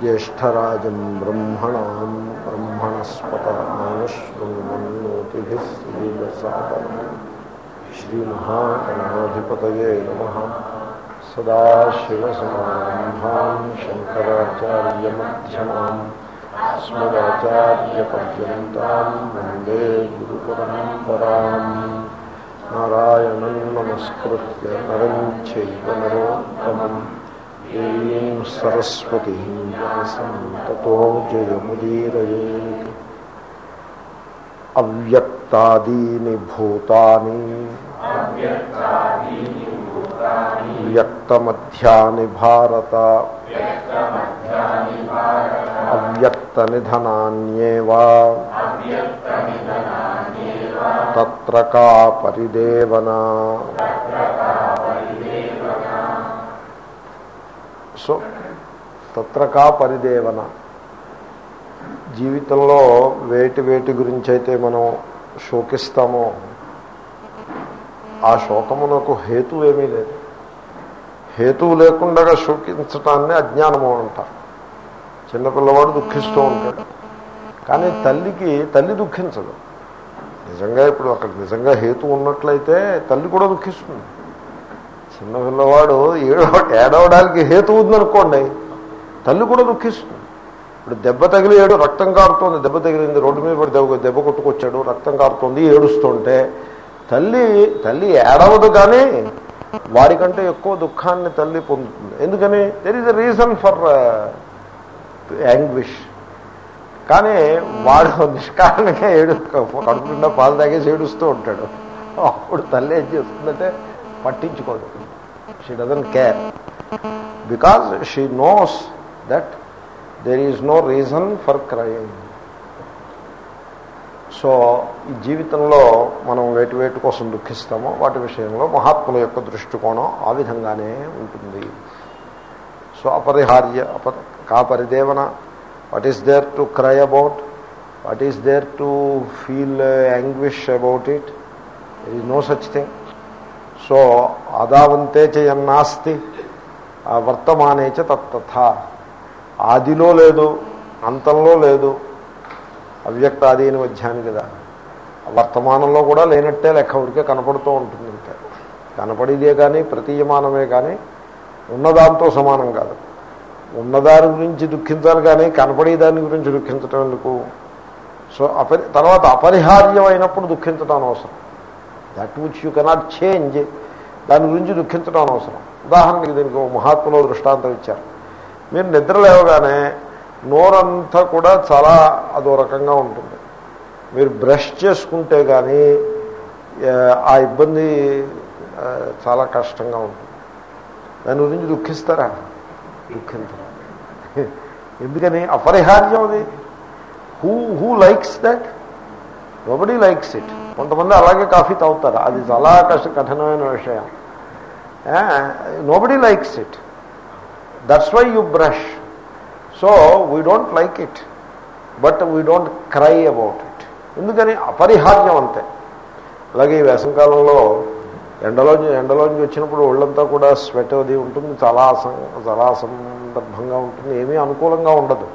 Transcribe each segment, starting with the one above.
ज्येष्ठराज ब्रह्मणां ब्रह्मणस्पतमानश्वन्नोतिभिः श्रीदसादनम् श्रीमहागणाधिपतये नमः। सदाशिवसमारम्भां शङ्कराचार्यमध्यमाम् अस्मदाचार्यपर्यन्तां वंदे गुरुपरम्पराम् नारायणं नमस्कृत्य नरं నరోత్తమం దేవీం సరస్వతీం వ్యాసం తతో జయముదీరయేత్ అవ్యక్తాదీని భూతాని వ్యక్తమధ్యాని భారత అవ్యక్త నిధనాన్యేవా తత్రకా పరిదేవన. జీవితంలో వేటి వేటి గురించి అయితే మనం శోకిస్తామో ఆ శోకమునకు హేతు ఏమీ లేదు. హేతువు లేకుండా శోకించటాన్ని అజ్ఞానము అంటారు. చిన్నపిల్లవాడు దుఃఖిస్తూ ఉంటాడు. కానీ తల్లికి తల్లి దుఃఖించదు. నిజంగా ఇప్పుడు అక్కడ నిజంగా హేతు ఉన్నట్లయితే తల్లి కూడా దుఃఖిస్తుంది. చిన్నపిల్లవాడు ఏడవ ఏడవడానికి హేతు ఉందనుకోండి తల్లి కూడా దుఃఖిస్తుంది. ఇప్పుడు దెబ్బ తగిలేడు రక్తం కారుతోంది. దెబ్బ తగిలింది రోడ్డు మీద పడి దెబ్బ దెబ్బ కొట్టుకొచ్చాడు రక్తం కారుతోంది ఏడుస్తుంటే తల్లి తల్లి ఏడవదు కానీ వాడికంటే ఎక్కువ దుఃఖాన్ని తల్లి పొందుతుంది. ఎందుకని? There is a reason for anguish కానీ వాడు నిష్కారణంగా ఏడు కడుపు నిండా పాలు తాగేసి ఏడుస్తూ ఉంటాడు. అప్పుడు తల్లి ఏం చేస్తుందంటే పట్టించుకోదు. She doesn't care because she knows that there is no reason for crying so ఈ జీవితంలో మనం వేటి వేటి కోసం దుఃఖిస్తామో వాటి విషయంలో మహాత్ముల యొక్క దృష్టికోణం ఆ విధంగానే ఉంటుంది. సో అపరిహార్య అప కా పరిదేవన what is there to cry about what is there to feel anguish about it is no such thing so అదావంతే చేయన్నాస్తి వర్తమానే చ తత్తథ. ఆదిలో లేదు అంతంలో లేదు. అవ్యక్త ఆది అని వచ్చాను కదా. వర్తమానంలో కూడా లేనట్టే లెక్క ఉడికే కనపడుతూ ఉంటుంది కనపడేదే కానీ ప్రతీయమానమే కానీ ఉన్నదాంతో సమానం కాదు. ఉన్నదాని గురించి దుఃఖించాలి కానీ కనపడే దాని గురించి దుఃఖించటం ఎందుకు? సో అపరి తర్వాత అపరిహార్యమైనప్పుడు దుఃఖించడం అనవసరం. That which you cannot change దాని గురించి దుఃఖించడం అనవసరం. ఉదాహరణకి దీనికి ఒక మహాత్ములో దృష్టాంతం ఇచ్చారు. మీరు నిద్ర లేవగానే నోరంతా కూడా చాలా అదో రకంగా ఉంటుంది. మీరు బ్రష్ చేసుకుంటే కానీ ఆ ఇబ్బంది చాలా కష్టంగా ఉంటుంది. దాని గురించి దుఃఖిస్తారా? దుఃఖించరు. ఎందుకని? అపరిహార్యం అది. Who who likes that nobody likes it కొంతమంది అలాగే కాఫీ తాగుతారు. అది చాలా కష్ట కఠినమైన విషయం nobody likes it that's why you brush so we don't like it but we don't cry about it ఎందుకని అపరిహార్యం అంతే అలాగే ఈ వేసవకాలంలో ఎండలోంచి ఎండలోంచి వచ్చినప్పుడు ఒళ్ళంతా కూడా స్వెట్ అది ఉంటుంది చాలా అసం చాలా సందర్భంగా ఉంటుంది ఏమీ అనుకూలంగా ఉండదు.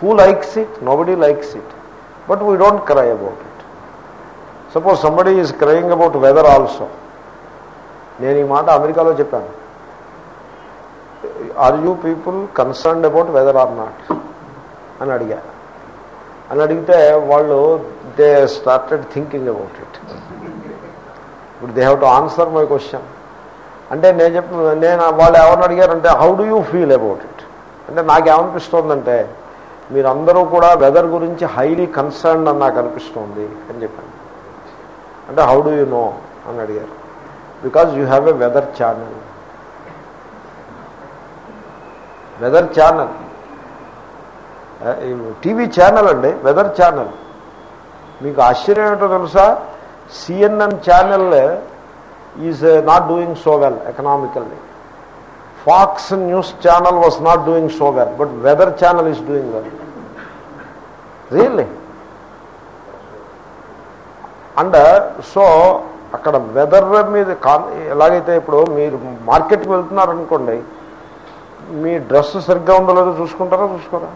Who likes it nobody likes it but we don't cry about it suppose somebody is crying about weather also నేను ఈ మాట అమెరికాలో చెప్పాను. Are you people concerned about weather or not? అని అడిగా. అని అడిగితే వాళ్ళు they started thinking about it. ఇప్పుడు they have to answer my question. అంటే నేను చెప్పిన నేను వాళ్ళు ఎవరిని అడిగారంటే how do you feel about it? అంటే నాకేమనిపిస్తోందంటే మీరందరూ కూడా వెదర్ గురించి హైలీ కన్సర్న్ అని నాకు అనిపిస్తోంది అని చెప్పాను. అంటే హౌ డూ యూ నో? అని అడిగారు. Because you have a weather channel. Weather channel. TV channel అండి వెదర్ ఛానల్. మీకు ఆశ్చర్యం ఏంటో తెలుసా? CNN channel is not doing so well economically. Fox News channel was not doing so well but weather channel is doing well. Really and so అక్కడ వెదర్ మీద కాన్ ఎలాగైతే ఇప్పుడు మీరు మార్కెట్కి వెళ్తున్నారనుకోండి మీ డ్రెస్ సరిగ్గా ఉందో లేదో చూసుకుంటారా చూసుకోరా?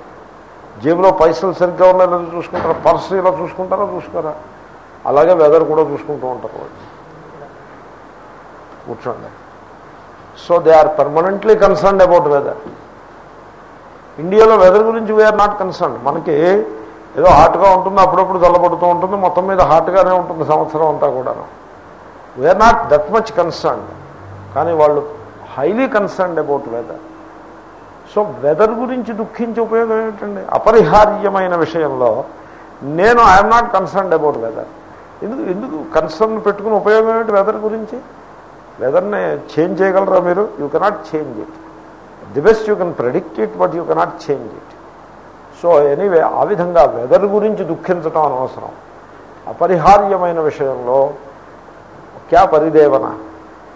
జేబులో పైసలు సరిగ్గా ఉన్నాయో లేదో చూసుకుంటారా? పర్సు ఇలా చూసుకుంటారా చూసుకోరా? అలాగే వెదర్ కూడా చూసుకుంటూ ఉంటారు వాళ్ళు. కూర్చోండి. So they are permanently concerned about weather ఇండియాలో వెదర్ గురించి వీఆర్ నాట్ కన్సర్న్ మనకి ఏదో హాట్గా ఉంటుంది అప్పుడప్పుడు చల్లబడుతూ ఉంటుంది మొత్తం మీద హాట్గానే ఉంటుంది సంవత్సరం అంతా కూడా we are not that much concerned కానీ వాళ్ళు highly concerned about weather so weather గురించి దుఃఖించే ఉపయోగం ఏమిటండి? అపరిహార్యమైన విషయంలో నేను I'm not concerned about weather ఎందుకు ఎందుకు కన్సర్న్ పెట్టుకుని ఉపయోగం ఏంటి వెదర్ గురించి? వెదర్ని చేంజ్ చేయగలరా మీరు? You cannot change it the best you can predict it but you cannot change it so anyway ఆ విధంగా వెదర్ గురించి దుఃఖించటం అనవసరం. అపరిహార్యమైన విషయంలో క్యా పరిదేవన?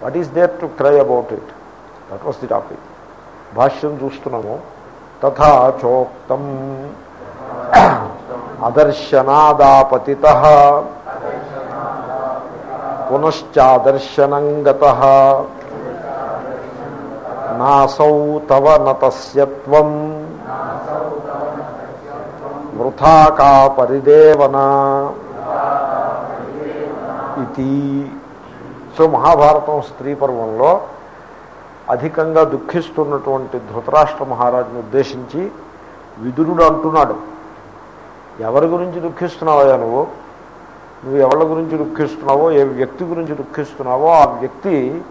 What is there to cry about it that was the topic భాష్యం చూస్తున్నాము. తథాచోక్తం అదర్శనాదాపతి పునశ్చాదర్శనం గత. నాసౌ తవ నతస్యత్వం. వృథాకా పరిదేవన ఇది. సో మహాభారతం స్త్రీ పర్వంలో అధికంగా దుఃఖిస్తున్నటువంటి ధృతరాష్ట్ర మహారాజును ఉద్దేశించి విదురుడు అంటున్నాడు. ఎవరి గురించి దుఃఖిస్తున్నావయ్యా నువ్వు? నువ్వు ఎవరి గురించి దుఃఖిస్తున్నావో ఏ వ్యక్తి గురించి దుఃఖిస్తున్నావో ఆ వ్యక్తి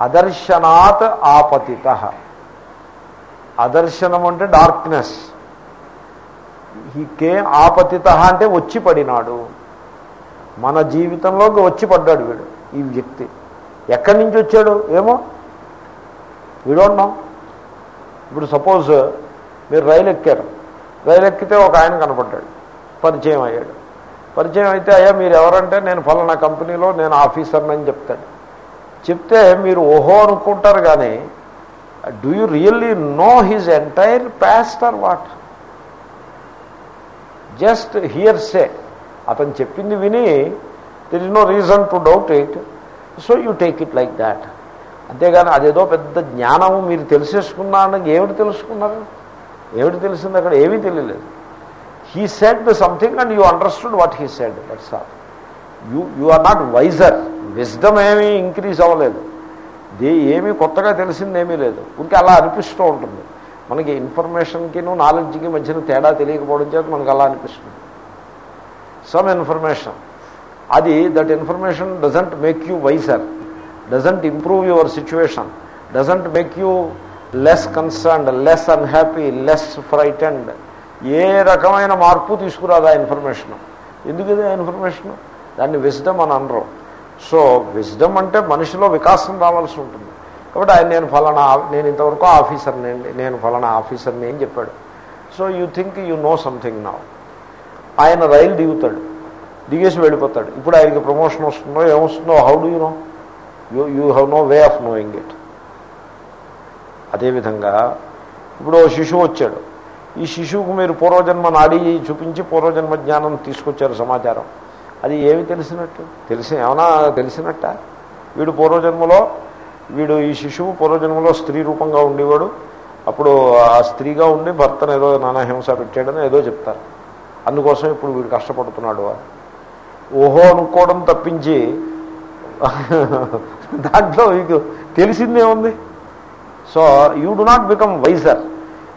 అదర్శనాత్ ఆపతిత. అదర్శనం అంటే డార్క్నెస్. ఈ కే ఆపతిత అంటే వచ్చి పడినాడు. మన జీవితంలోకి వచ్చి పడ్డాడు వీడు ఈ వ్యక్తి. ఎక్కడి నుంచి వచ్చాడు? ఏమో వీడోన్నాం ఇప్పుడు సపోజ్ మీరు రైలు ఎక్కారు. రైలు ఎక్కితే ఒక ఆయన కనపడ్డాడు. పరిచయం అయ్యాడు. పరిచయం అయితే అయ్యా మీరు ఎవరంటే నేను ఫలానా కంపెనీలో నేను ఆఫీసర్నని చెప్తాడు. చెప్తే మీరు ఓహో అనుకుంటారు కానీ do you really know his entire past or what just hearsay అతను చెప్పింది విని there is no reason to doubt it so you take it like that అంతేగాని అదేదో పెద్ద జ్ఞానము మీరు తెలిసేసుకున్నాను ఏమిటి తెలుసుకున్నారు? ఏమిటి తెలిసింది అక్కడ? ఏమీ తెలియలేదు. He said the something and you understood what he said that's all you you are not wiser wisdom ఏమీ ఇంక్రీజ్ అవ్వలేదు. దే ఏమీ కొత్తగా తెలిసింది ఏమీ లేదు. ఇంకా అలా అనిపిస్తూ ఉంటుంది. మనకి ఇన్ఫర్మేషన్కిను నాలెడ్జ్కి మధ్యన తేడా తెలియకపోవడం చేత మనకు అలా అనిపిస్తుంది. సమ్ ఇన్ఫర్మేషన్ అది that information doesn't make you wiser doesn't improve your situation doesn't make you less concerned less unhappy less frightened ఏ రకమైన మార్పు తీసుకురాదు ఆ ఇన్ఫర్మేషన్ ఎందుకు ఇది ఆ ఇన్ఫర్మేషన్ దాన్ని విజ్డమ్ అని అనరు. సో విజ్డమ్ అంటే మనిషిలో వికాసం రావాల్సి ఉంటుంది. కాబట్టి ఆయన నేను ఫలానా నేను ఇంతవరకు ఆఫీసర్ని అండి నేను ఫలానా ఆఫీసర్ని అని చెప్పాడు. So you think you know something నా ఆయన రైలు దిగుతాడు. దిగేసి వెళ్ళిపోతాడు. ఇప్పుడు ఆయనకి ప్రమోషన్ వస్తుందో ఏమొస్తుందో how do you know you you have no way of knowing it అదేవిధంగా ఇప్పుడు ఓ శిశువు వచ్చాడు. ఈ శిశువుకు మీరు పూర్వజన్మ నాడి చూపించి పూర్వజన్మ జ్ఞానం తీసుకొచ్చారు సమాచారం. అది ఏమి తెలిసినట్టు? తెలిసి ఏమన్నా తెలిసినట్ట? వీడు పూర్వజన్మలో వీడు ఈ శిశువు పూర్వజన్మలో స్త్రీ రూపంగా ఉండేవాడు. అప్పుడు ఆ స్త్రీగా ఉండి భర్తను ఏదో నానాహింస పెట్టాడని ఏదో చెప్తారు. అందుకోసం ఇప్పుడు వీడు కష్టపడుతున్నాడు ఓహో అనుకోవడం తప్పించి దాంట్లో మీకు తెలిసిందేముంది so you do not become wiser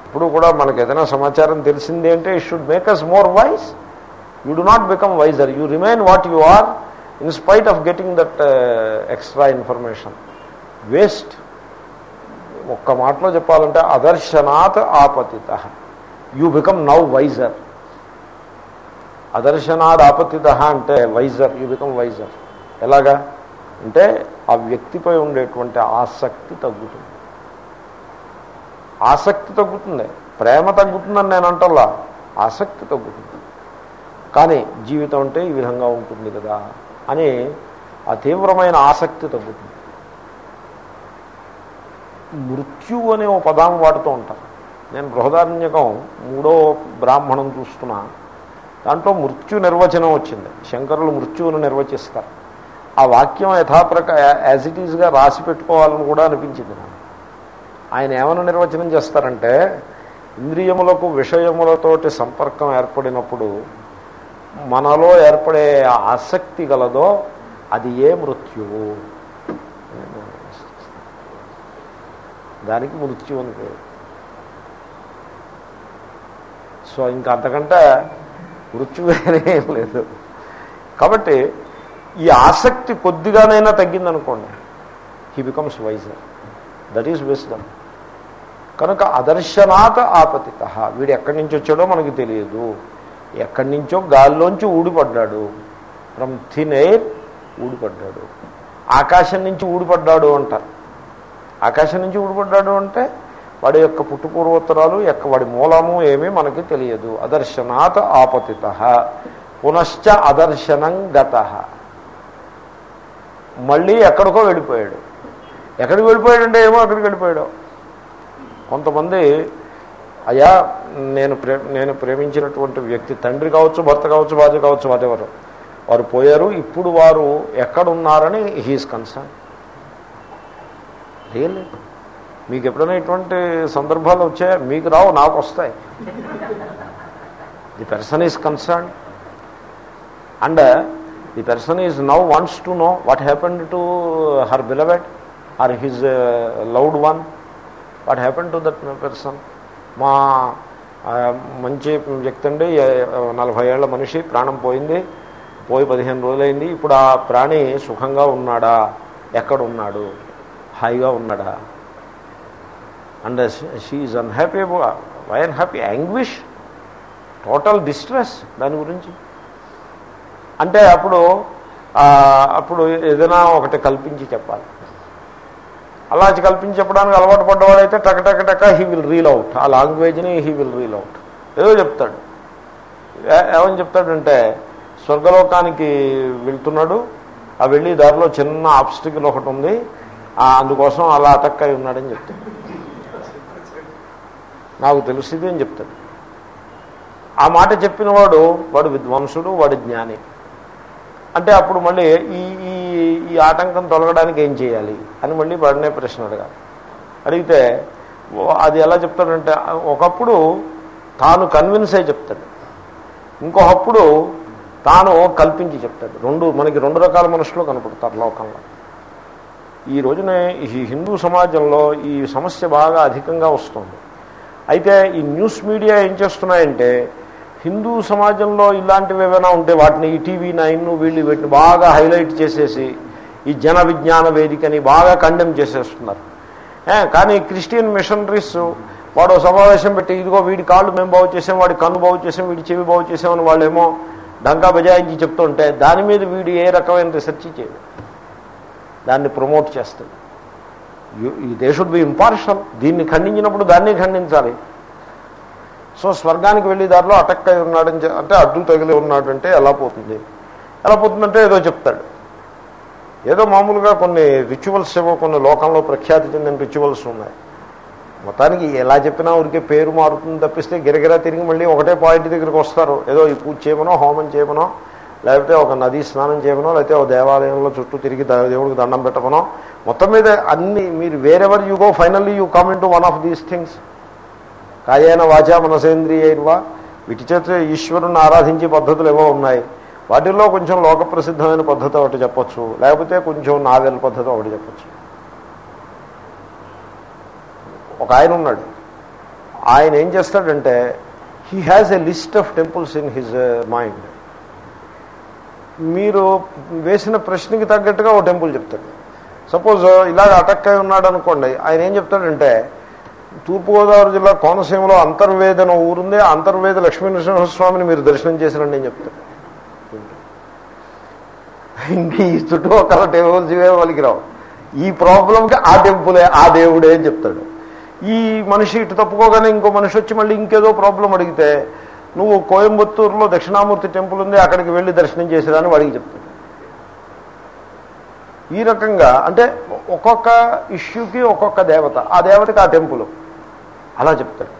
ఇప్పుడు కూడా మనకు ఏదైనా సమాచారం తెలిసింది అంటే it should make us more wise you do not become wiser you remain what you are in spite of getting that extra information waste ఒక్క మాటలో చెప్పాలంటే అదర్శనాత్ ఆపతిత. యూ బికమ్ నౌ వైజర్ అదర్శనాద్ ఆపతిత అంటే వైజర్ యూ బికమ్ వైజర్ ఎలాగా? అంటే ఆ వ్యక్తిపై ఉండేటువంటి ఆసక్తి తగ్గుతుంది. ఆసక్తి తగ్గుతుంది. ప్రేమ తగ్గుతుందని నేను అంటల్లా. ఆసక్తి తగ్గుతుంది. కానీ జీవితం అంటే ఈ విధంగా ఉంటుంది కదా అని ఆ తీవ్రమైన ఆసక్తి తగ్గుతుంది. మృత్యు అనే ఓ పదాం వాడుతూ ఉంటారు. నేను బృహదారణ్యకం మూడో బ్రాహ్మణం చూస్తున్నా. దాంట్లో మృత్యు నిర్వచనం వచ్చింది. శంకరులు మృత్యువును నిర్వచిస్తారు. ఆ వాక్యం యథాప్రక యాజ్ ఇట్ ఈజ్గా రాసి పెట్టుకోవాలని కూడా అనిపించింది నాకు. ఆయన ఏమైనా నిర్వచనం చేస్తారంటే ఇంద్రియములకు విషయములతోటి సంపర్కం ఏర్పడినప్పుడు మనలో ఏర్పడే ఆసక్తి గలదో అది ఏ మృత్యువు? దానికి మృత్యు అని పేరు. సో ఇంకా అంతకంటే మృత్యువేనే లేదు. కాబట్టి ఈ ఆసక్తి కొద్దిగానైనా తగ్గిందనుకోండి he becomes wiser that is wisdom కనుక అదర్శనాత్ ఆపతిత. వీడు ఎక్కడి నుంచి వచ్చాడో మనకి తెలియదు. ఎక్కడి నుంచో గాల్లోంచి ఊడిపడ్డాడు. ఫ్రమ్ థిన్ ఎయిర్ ఊడిపడ్డాడు. ఆకాశం నుంచి ఊడిపడ్డాడు అంటారు ఆకాశం నుంచి ఊడిపడ్డాడు అంటే వాడి యొక్క పుట్టుపూర్వోత్తరాలు యొక్క వాడి మూలము ఏమీ మనకి తెలియదు. అదర్శనాత్ ఆపతిత. పునశ్చ అదర్శనం గత. మళ్ళీ ఎక్కడికో వెళ్ళిపోయాడు. ఎక్కడికి వెళ్ళిపోయాడంటే ఏమో అక్కడికి వెళ్ళిపోయాడు. కొంతమంది అయ్యా నేను ప్రే నేను ప్రేమించినటువంటి వ్యక్తి తండ్రి కావచ్చు భర్త కావచ్చు భార్య కావచ్చు వాటెవరు వారు పోయారు. ఇప్పుడు వారు ఎక్కడున్నారని హీఈస్ కన్సర్న్ రియల్లీ మీకు ఎప్పుడైనా ఇటువంటి సందర్భాలు వచ్చాయా? మీకు రావు నాకు వస్తాయి. The person is concern and the person is now wants to know what happened to her beloved or his loved one what happen to that person మా మంచి వ్యక్తి అండి నలభై ఏళ్ళ మనిషి ప్రాణం పోయింది. పోయి పదిహేను రోజులైంది. ఇప్పుడు ఆ ప్రాణి సుఖంగా ఉన్నాడా? ఎక్కడ ఉన్నాడు హాయిగా ఉన్నాడా? And she unhappy why unhappy anguish total distress దాని గురించి. అంటే అప్పుడు అప్పుడు ఏదైనా ఒకటి కల్పించి చెప్పాలి. అలా కల్పించి చెప్పడానికి అలవాటు పడ్డవాడైతే టక టక టక హీ విల్ రీల్ అవుట్. ఆ లాంగ్వేజ్ని హీ విల్ రీల్ అవుట్. ఏదో చెప్తాడు. ఏ- ఏమని చెప్తాడంటే స్వర్గలోకానికి వెళ్తున్నాడు. ఆ వెళ్ళి దారిలో చిన్న ఆబ్స్టికల్ ఒకటి ఉంది. అందుకోసం అలా అటక్ అయి ఉన్నాడని చెప్తాడు. నాకు తెలిసింది అని చెప్తాడు. ఆ మాట చెప్పిన వాడు వాడు విద్వాంసుడు వాడు జ్ఞాని. అంటే అప్పుడు మళ్ళీ ఈ ఈ ఈ ఆటంకం తొలగడానికి ఏం చేయాలి అని మళ్ళీ వాడినే ప్రశ్న అడగాలి. అడిగితే అది ఎలా చెప్తాడంటే ఒకప్పుడు తాను కన్విన్స్ అయి చెప్తాడు. ఇంకొకప్పుడు తాను కల్పించి చెప్తాడు. రెండు మనకి రెండు రకాల మనుషులు కనపడతారు లోకంలో. ఈ రోజున ఈ హిందూ సమాజంలో ఈ సమస్య బాగా అధికంగా వస్తుంది. అయితే ఈ న్యూస్ మీడియా ఏం చేస్తున్నాయంటే హిందూ సమాజంలో ఇలాంటివి ఏమైనా ఉంటే వాటిని ఈ టీవీ నైన్ వీళ్ళు వీటిని బాగా హైలైట్ చేసేసి ఈ జన విజ్ఞాన వేదికని బాగా కండెమ్ చేసేస్తున్నారు. కానీ క్రిస్టియన్ మిషనరీస్ వాడు సమావేశం పెట్టి ఇదిగో వీడి కాళ్ళు మేము బాగు చేసాం వాడి కన్ను బాగు చేసాం వీడి చెవి బాగు చేసామని వాళ్ళేమో డంకా బజాయించి చెప్తుంటే దాని మీద వీడు ఏ రకమైన రీసెర్చ్ చేయడు. దాన్ని ప్రమోట్ చేస్తాడు. దే షుడ్ బి ఇంపార్షల్ దీన్ని ఖండించినప్పుడు దాన్ని ఖండించాలి. సో స్వర్గానికి వెళ్ళే దారిలో అటక్ అయి ఉన్నాడని అంటే అడ్డు తగిలి ఉన్నాడు అంటే ఎలా పోతుంది? ఎలా పోతుందంటే ఏదో చెప్తాడు. ఏదో మామూలుగా కొన్ని రిచువల్స్ ఏవో కొన్ని లోకంలో ప్రఖ్యాతి చెందిన రిచువల్స్ ఉన్నాయి. మొత్తానికి ఎలా చెప్పినా ఊరికే పేరు మారుతుంది తప్పిస్తే గిరగిరా తిరిగి మళ్ళీ ఒకటే పాయింట్ దగ్గరికి వస్తారు. ఏదో ఈ పూజ చేయమనో హోమం చేయమనో లేకపోతే ఒక నదీ స్నానం చేయమనో లేకపోతే ఒక దేవాలయంలో చుట్టూ తిరిగి దేవుడికి దండం పెట్టమనో. మొత్తం మీద అన్ని మీరు wherever you go finally you come into one of these things కాయేన వాచా మనసేంద్రియైర్వా? వీటి చేత ఈశ్వరుని ఆరాధించే పద్ధతులు ఏవో ఉన్నాయి. వాటిల్లో కొంచెం లోక ప్రసిద్ధమైన పద్ధతి ఒకటి చెప్పొచ్చు. లేకపోతే కొంచెం నావెల్ పద్ధతి ఒకటి చెప్పచ్చు. ఒక ఆయన ఉన్నాడు. ఆయన ఏం చేస్తాడంటే he has a list of temples in his mind మీరు వేసిన ప్రశ్నకి తగ్గట్టుగా ఒక టెంపుల్ చెప్తాడు. సపోజ్ ఇలాగ అటక్ అయి ఉన్నాడు అనుకోండి ఆయన ఏం చెప్తాడంటే తూర్పుగోదావరి జిల్లా కోనసీమలో అంతర్వేదన ఊరుంది అంతర్వేద లక్ష్మీ నరసింహస్వామిని మీరు దర్శనం చేసినండి అని చెప్తారు ఇంక ఈ చుట్టుపక్కల టెంపుల్స్ ఇవే వాళ్ళకి రావు. ఈ ప్రాబ్లంకి ఆ టెంపులే ఆ దేవుడే అని చెప్తాడు. ఈ మనిషి ఇటు తప్పుకోగానే ఇంకో మనిషి వచ్చి మళ్ళీ ఇంకేదో ప్రాబ్లం అడిగితే నువ్వు కోయంబత్తూరులో దక్షిణామూర్తి టెంపుల్ ఉంది అక్కడికి వెళ్ళి దర్శనం చేసేదాన్ని వాడికి చెప్తాడు. ఈ రకంగా అంటే ఒక్కొక్క ఇష్యూకి ఒక్కొక్క దేవత ఆ దేవతకి ఆ టెంపుల్. అలా చెప్తాడు.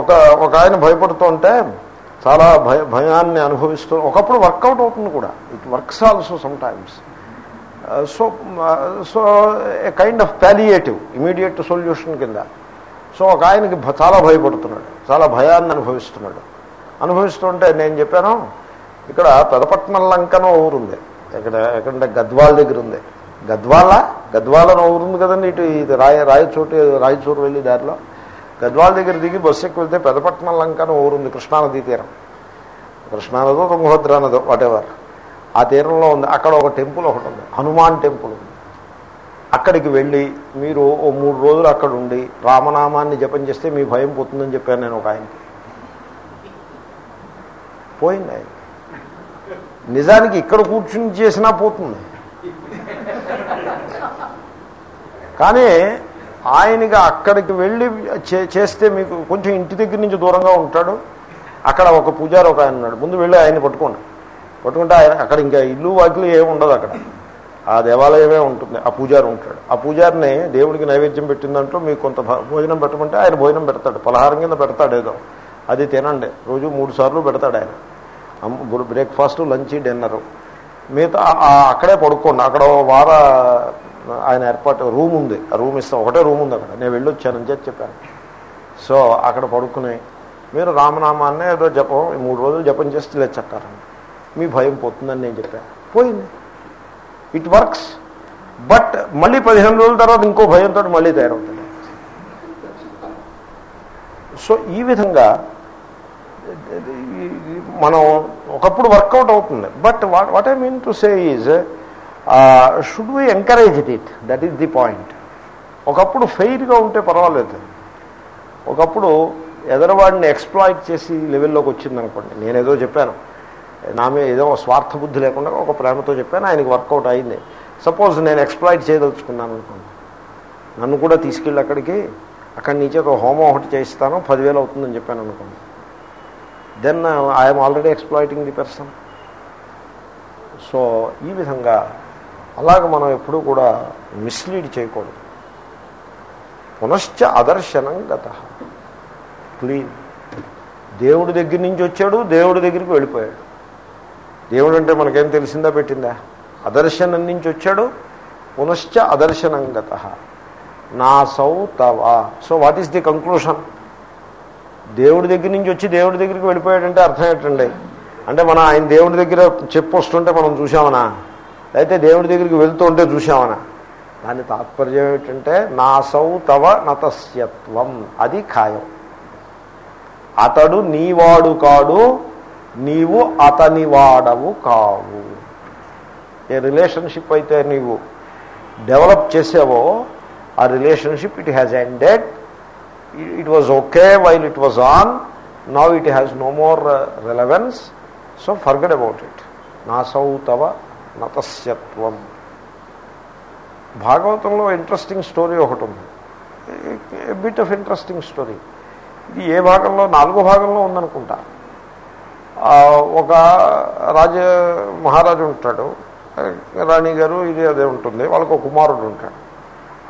ఒక ఒక ఆయన భయపడుతూ ఉంటే చాలా భయ భయాన్ని అనుభవిస్తూ ఒకప్పుడు వర్కౌట్ అవుతుంది కూడా. It works also sometimes so so a kind of palliative immediate solution కింద. సో ఒక ఆయనకి చాలా భయపడుతున్నాడు. చాలా భయాన్ని అనుభవిస్తున్నాడు. అనుభవిస్తుంటే నేను చెప్పాను ఇక్కడ పెదపట్నం లంకనో ఊరుంది. ఇక్కడ ఎక్కడంటే గద్వాల దగ్గర ఉంది. గద్వాల గద్వాల ఊరు ఉంది కదండి ఇటు ఇది రాయ రాయచోటు రాయచూరు వెళ్ళి దారిలో. గద్వాల దగ్గర దిగి బస్సు ఎక్కి వెళ్తే పెదపట్నం లంకనో ఊరుంది కృష్ణానదీ తీరం. కృష్ణానదో తుంగభద్ర నదో వాటెవర్ ఆ తీరంలో ఉంది. అక్కడ ఒక టెంపుల్ ఒకటి ఉంది. హనుమాన్ టెంపుల్ ఉంది. అక్కడికి వెళ్ళి మీరు ఓ మూడు రోజులు అక్కడ ఉండి రామనామాన్ని జపం చేస్తే మీ భయం పోతుందని చెప్పాను నేను ఒక ఆయనకి. పోయింది ఆయన. నిజానికి ఇక్కడ కూర్చుని చేసినా పోతుంది. కానీ ఆయనకి అక్కడికి వెళ్ళి చే- చేస్తే మీకు కొంచెం ఇంటి దగ్గర నుంచి దూరంగా ఉంటాడు. అక్కడ ఒక పూజారి ఒక ఆయన ఉన్నాడు. ముందు వెళ్ళి ఆయన్ని పట్టుకోండి. పట్టుకుంటే ఆయన అక్కడ ఇంకా ఇల్లు వాకిలు ఏమి ఉండదు అక్కడ. ఆ దేవాలయమే ఉంటుంది. ఆ పూజారి ఉంటాడు. ఆ పూజారిని దేవుడికి నైవేద్యం పెట్టిన దాంట్లో మీకు కొంత భ- భోజనం పెట్టమంటే ఆయన భోజనం పెడతాడు. పలహారం కింద పెడతాడు ఏదో. అది తినండి. రోజు మూడు సార్లు పెడతాడు ఆయన. Breakfast lunch dinner. మిగతా అక్కడే పడుకోండి. అక్కడ వార ఆయన ఏర్పాటు రూమ్ ఉంది. ఆ రూమ్ ఇస్తాం. ఒకటే రూమ్ ఉంది అక్కడ. నేను వెళ్ళొచ్చానని చెప్పి చెప్పాను. సో అక్కడ పడుకుని మీరు రామనామాన్నే ఏదో జపం మూడు రోజులు జపం చేస్తే లేచక్కారండి. మీ భయం పోతుందని నేను చెప్పాను. పోయింది. ఇట్ వర్క్స్ బట్ మళ్ళీ పదిహేను రోజుల తర్వాత ఇంకో భయంతో మళ్ళీ తయారవుతుంది సో ఈ విధంగా మనం ఒకప్పుడు వర్కౌట్ అవుతుంది. But what what I mean to say is should we encourage it that is the point ఒకప్పుడు ఫెయిర్గా ఉంటే పర్వాలేదు. ఒకప్పుడు ఎదరవాడిని ఎక్స్ప్లాయిట్ చేసి లెవెల్లోకి వచ్చిందనుకోండి. నేనేదో చెప్పాను. నా మీద ఏదో స్వార్థ బుద్ధి లేకుండా ఒక ప్రేమతో చెప్పాను ఆయనకి వర్కౌట్ అయింది. సపోజ్ నేను ఎక్స్ప్లాయిట్ చేయదలుచుకున్నాను అనుకోండి. నన్ను కూడా తీసుకెళ్ళి అక్కడికి అక్కడి నుంచి ఒక హోమం ఒకటి చేయిస్తాను పదివేలు అవుతుందని చెప్పాను అనుకోండి. Then I'm already exploiting the person so ఈ విధంగా అలాగ మనం ఎప్పుడూ కూడా మిస్లీడ్ చేయకూడదు. పునశ్చ అదర్శనం గత. క్లీన్ దేవుడి దగ్గర నుంచి వచ్చాడు దేవుడి దగ్గరికి వెళ్ళిపోయాడు. దేవుడు అంటే మనకేం తెలిసిందా పెట్టిందా? అదర్శనం నుంచి వచ్చాడు పునశ్చ అదర్శనం గత. నా సౌ so what is the conclusion దేవుడి దగ్గర నుంచి వచ్చి దేవుడి దగ్గరికి వెళ్ళిపోయాడంటే అర్థం ఏంటండి? అంటే మనం ఆయన దేవుడి దగ్గర చెప్పు వస్తుంటే మనం చూసామనా అయితే దేవుడి దగ్గరికి వెళ్తూ ఉంటే చూసామనా దాని తాత్పర్యం ఏమిటంటే నా సౌ తవ నతస్యత్వం. అది ఖాయం. అతడు నీవాడు కాడు నీవు అతని వాడవు కావు. ఏ రిలేషన్షిప్ అయితే నీవు డెవలప్ చేసావో ఆ relationship it has ended it was okay while it was on now it has no more relevance so forget about it నా సౌతవ నతస్యత్వం భాగవతంలో ఇంట్రెస్టింగ్ స్టోరీ ఒకటి ఉంది. బిట్ ఆఫ్ ఇంట్రెస్టింగ్ స్టోరీ ఇది ఏ భాగంలో? నాలుగో భాగంలో ఉందనుకుంటా. ఒక రాజ మహారాజు ఉంటాడు. రాణి గారు ఇది అదే ఉంటుంది. వాళ్ళకు ఒక కుమారుడు ఉంటాడు.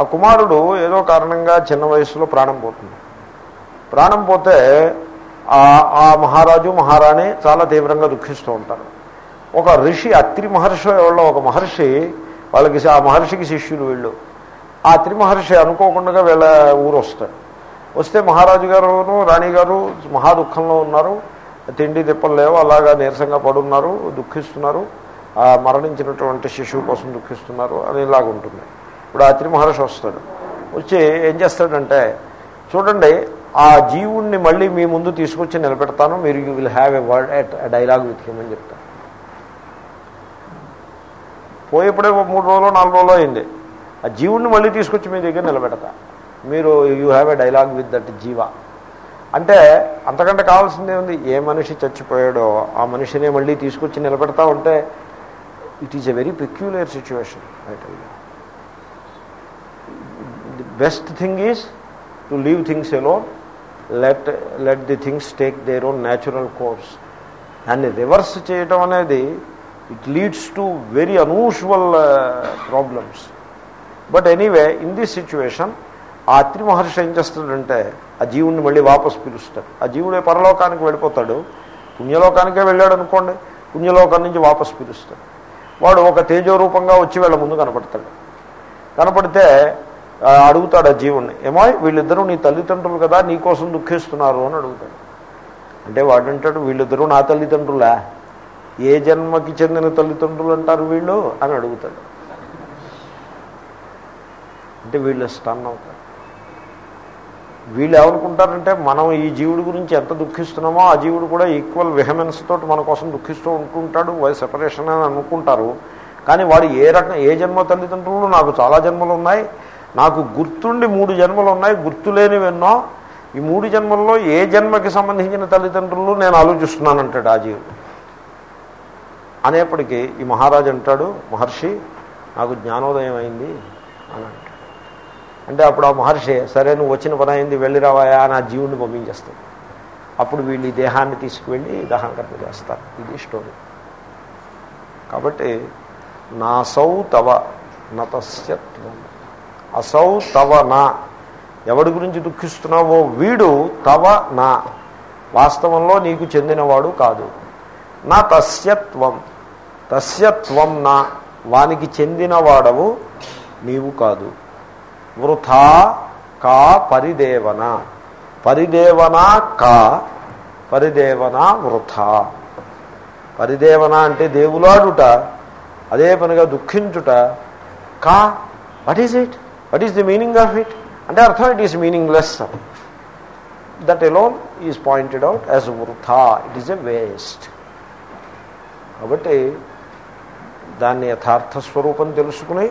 ఆ కుమారుడు ఏదో కారణంగా చిన్న వయసులో ప్రాణం పోతుంది. ప్రాణం పోతే ఆ ఆ మహారాజు మహారాణి చాలా తీవ్రంగా దుఃఖిస్తూ ఉంటారు. ఒక ఋషి అత్రి మహర్షి ఎవరో ఒక మహర్షి వాళ్ళకి ఆ మహర్షికి శిష్యులు వీళ్ళు. ఆ అత్రి మహర్షి అనుకోకుండా వీళ్ళ ఊరు వస్తాడు. వస్తే మహారాజు గారును రాణి గారు మహా దుఃఖంలో ఉన్నారు. తిండి తిప్పలు లేవు అలాగా నీరసంగా పడున్నారు దుఃఖిస్తున్నారు. మరణించినటువంటి శిశువు కోసం దుఃఖిస్తున్నారు అని ఇలాగ ఉంటుంది ఇప్పుడు ఆ త్రిమహర్షి వస్తాడు. వచ్చి ఏం చేస్తాడంటే చూడండి ఆ జీవుణ్ణి మళ్ళీ మీ ముందు తీసుకొచ్చి నిలబెడతాను మీరు you will have a word at dialogue with him అని చెప్తాను పోయేప్పుడే మూడు రోజులు నాలుగు రోజులు అయింది. ఆ జీవుణ్ణి మళ్ళీ తీసుకొచ్చి మీ దగ్గర నిలబెడతా. మీరు you have a dialogue with that జీవ అంటే అంతకంటే కావాల్సిందే ఉంది ఏ మనిషి చచ్చిపోయాడో ఆ మనిషినే మళ్ళీ తీసుకొచ్చి నిలబెడతా ఉంటే it is a very peculiar situation the best thing is to leave things alone let let the things take their own natural course దాన్ని రివర్స్ చేయటం అనేది it leads to very unusual problems but anyway in this situation ఆ అత్రి మహర్షి ఏం చేస్తాడంటే ఆ జీవుణ్ణి మళ్ళీ వాపసు పిలుస్తాడు. ఆ జీవుడే పరలోకానికి వెళ్ళిపోతాడు. పుణ్యలోకానికే వెళ్ళాడు అనుకోండి పుణ్యలోకం నుంచి వాపసు పిలుస్తాడు. వాడు ఒక తేజోరూపంగా వచ్చి వీళ్ళ ముందు కనపడతాడు. కనపడితే అడుగుతాడు ఆ జీవుణ్ణి. ఏమో వీళ్ళిద్దరూ నీ తల్లిదండ్రులు కదా నీకోసం దుఃఖిస్తున్నారు అని అడుగుతాడు. అంటే వాడంటాడు వీళ్ళిద్దరూ నా తల్లిదండ్రులా? ఏ జన్మకి చెందిన తల్లిదండ్రులు అంటారు వీళ్ళు? అని అడుగుతాడు. అంటే వీళ్ళు స్టన్ అవుతారు వీళ్ళు ఏమనుకుంటారంటే మనం ఈ జీవుడి గురించి ఎంత దుఃఖిస్తున్నామో ఆ జీవుడు కూడా ఈక్వల్ విహమెన్స్ తోటి మన కోసం దుఃఖిస్తూ ఉంటుంటాడు వారి సెపరేషన్ అని అనుకుంటారు. కానీ వాడు ఏ రకం ఏ జన్మ తల్లిదండ్రులు? నాకు చాలా జన్మలు ఉన్నాయి. నాకు గుర్తుండి మూడు జన్మలు ఉన్నాయి గుర్తులేనివెన్నో ఈ మూడు జన్మల్లో ఏ జన్మకి సంబంధించిన తల్లిదండ్రులు నేను ఆలోచిస్తున్నానంటాడు ఆ జీవుడు. అనేప్పటికీ ఈ మహారాజు అంటాడు మహర్షి నాకు జ్ఞానోదయం అయింది అని అంటాడు. అంటే అప్పుడు ఆ మహర్షి సరే నువ్వు వచ్చిన పని అయింది వెళ్ళి రావాయా అని ఆ జీవుడిని పంపించేస్తాడు. అప్పుడు వీళ్ళు ఈ దేహాన్ని తీసుకువెళ్ళి దహంకరణ చేస్తారు ఇది స్టోరీ. కాబట్టి నాసౌ తవ నతస్యత్వం అసౌ తవ నా. ఎవడి గురించి దుఃఖిస్తున్నావో వీడు తవ నా. వాస్తవంలో నీకు చెందినవాడు కాదు. నా తస్యత్వం. తస్యత్వం నా. వానికి చెందినవాడవు నీవు కాదు. వృథా కా పరిదేవన. పరిదేవన కా పరిదేవన వృథా. పరిదేవన అంటే దేవులాడుట అదే పనిగా దుఃఖించుట. కా what is it what is the meaning of it అంటే అర్థం it is meaningless that alone is pointed out as వృథా ఇట్ ఈస్ ఎ వేస్ట్ కాబట్టి దాన్ని యథార్థ స్వరూపం తెలుసుకుని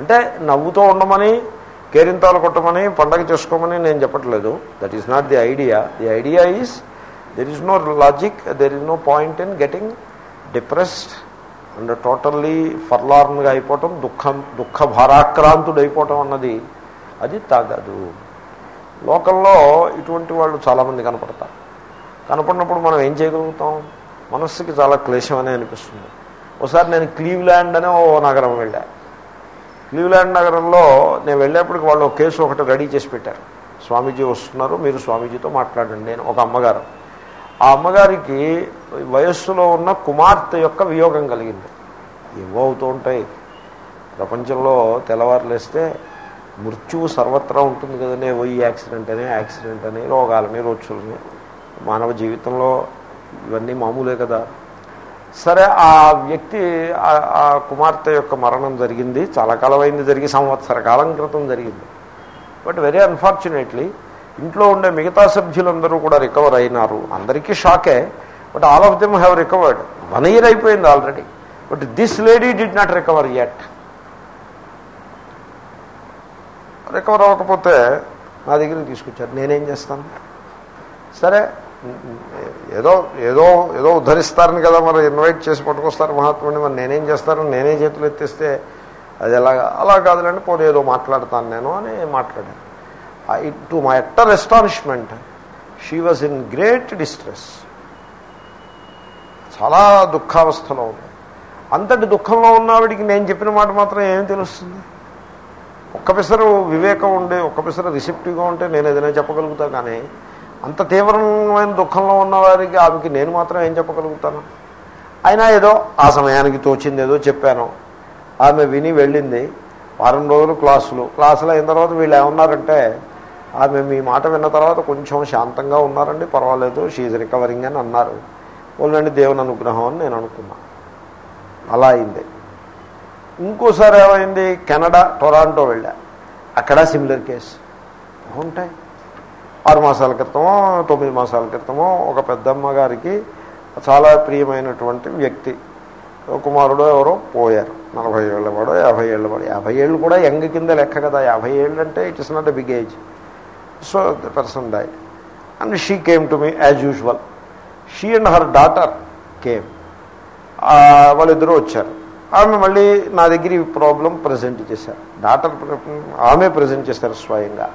అంటే నవ్వుతూ ఉండమని కేరింతాలు కొట్టమని పండగ చేసుకోమని నేను చెప్పట్లేదు. That is not the idea the idea is there is no logic there is no point in getting depressed and totally ఫర్లార్న్గా అయిపోవటం దుఃఖం దుఃఖ భారాక్రాంతుడు అయిపోవటం అన్నది అది తగదు. లోకల్లో ఇటువంటి వాళ్ళు చాలామంది కనపడతారు. కనపడినప్పుడు మనం ఏం చేయగలుగుతాం? మనస్సుకి చాలా క్లేశం అనే అనిపిస్తుంది. ఒకసారి నేను క్లీవ్ల్యాండ్ అనే ఓ నగరం వెళ్ళా. క్లీవ్ల్యాండ్ నగరంలో నేను వెళ్ళేప్పటికి వాళ్ళు కేసు ఒకటి రెడీ చేసి పెట్టారు. స్వామీజీ వస్తున్నారు మీరు స్వామీజీతో మాట్లాడండి నేను ఒక అమ్మగారు. ఆ అమ్మగారికి వయస్సులో ఉన్న కుమార్తె యొక్క వియోగం కలిగింది. ఏవో అవుతూ ఉంటాయి. ప్రపంచంలో తెల్లవారులేస్తే మృత్యువు సర్వత్రా ఉంటుంది కదనే ఓ ఈ యాక్సిడెంట్ అని యాక్సిడెంట్ అని రోగాలని. రోజులని మానవ జీవితంలో ఇవన్నీ మామూలే కదా. సరే ఆ వ్యక్తి ఆ- ఆ కుమార్తె యొక్క మరణం జరిగింది. చాలా కాలమైంది జరిగి సంవత్సర కాలం క్రితం జరిగింది. బట్ వెరీ అన్ఫార్చునేట్లీ ఇంట్లో ఉండే మిగతా సభ్యులందరూ కూడా రికవర్ అయినారు. అందరికీ షాకే but all of them have recovered one year అయిపోయింది already. But this lady did not recover yet recover అవ్వకపోతే నా దగ్గరికి తీసుకొచ్చారు. నేనేం చేస్తాను? సరే ఏదో ఏదో ఏదో ఉద్ధరిస్తారని కదా మరి ఇన్వైట్ చేసి పట్టుకొస్తారు మహాత్ముడిని. మరి నేనేం చేస్తాను? నేనే చేతులు ఎత్తేస్తే అది ఎలాగా? అలా కాదులేండి పోనీ ఏదో మాట్లాడతాను నేను అని మాట్లాడాను. To my utter astonishment she was in great distress చాలా దుఃఖావస్థలో ఉంది. అంతటి దుఃఖంలో ఉన్నవాడికి నేను చెప్పిన మాట మాత్రం ఏం తెలుస్తుంది? ఒక్క పిసరు వివేకం ఉండే ఒక్క పిసరు రిసెప్టివ్గా ఉంటే నేను ఏదైనా చెప్పగలుగుతా కానీ అంత తీవ్రమైన దుఃఖంలో ఉన్నవారికి ఆమెకి నేను మాత్రం ఏం చెప్పగలుగుతాను? అయినా ఏదో ఆ సమయానికి తోచింది ఏదో చెప్పాను. ఆమె విని వెళ్ళింది. వారం రోజులు క్లాసులు. క్లాసులు అయిన తర్వాత వీళ్ళు ఏమన్నారంటే ఆమె మీ మాట విన్న తర్వాత కొంచెం శాంతంగా ఉన్నారండి పర్వాలేదు షీజ్ రికవరింగ్ అని అన్నారు. వాళ్ళండి దేవుని అనుగ్రహం అని నేను అనుకున్నా. అలా అయింది. ఇంకోసారి ఏమైంది? కెనడా టొరాంటో వెళ్ళా. అక్కడ సిమిలర్ కేసు ఉంటాయి ఆరు మాసాల క్రితమో తొమ్మిది మాసాల క్రితమో ఒక పెద్దమ్మ గారికి చాలా ప్రియమైనటువంటి వ్యక్తి. కుమారుడు ఎవరో పోయారు. నలభై ఏళ్ళ వాడో యాభై ఏళ్ళ వాడు. యాభై ఏళ్ళు కూడా యంగ్ కింద లెక్క కదా. యాభై ఏళ్ళు అంటే it is not a big age so the person die and she came to me as usual she and her daughter came వాళ్ళిద్దరూ వచ్చారు. ఆమె మళ్ళీ నా దగ్గర ఈ ప్రాబ్లం ప్రజెంట్ చేశారు. డాటర్ ఆమె ప్రజెంట్ చేశారు స్వయంగా.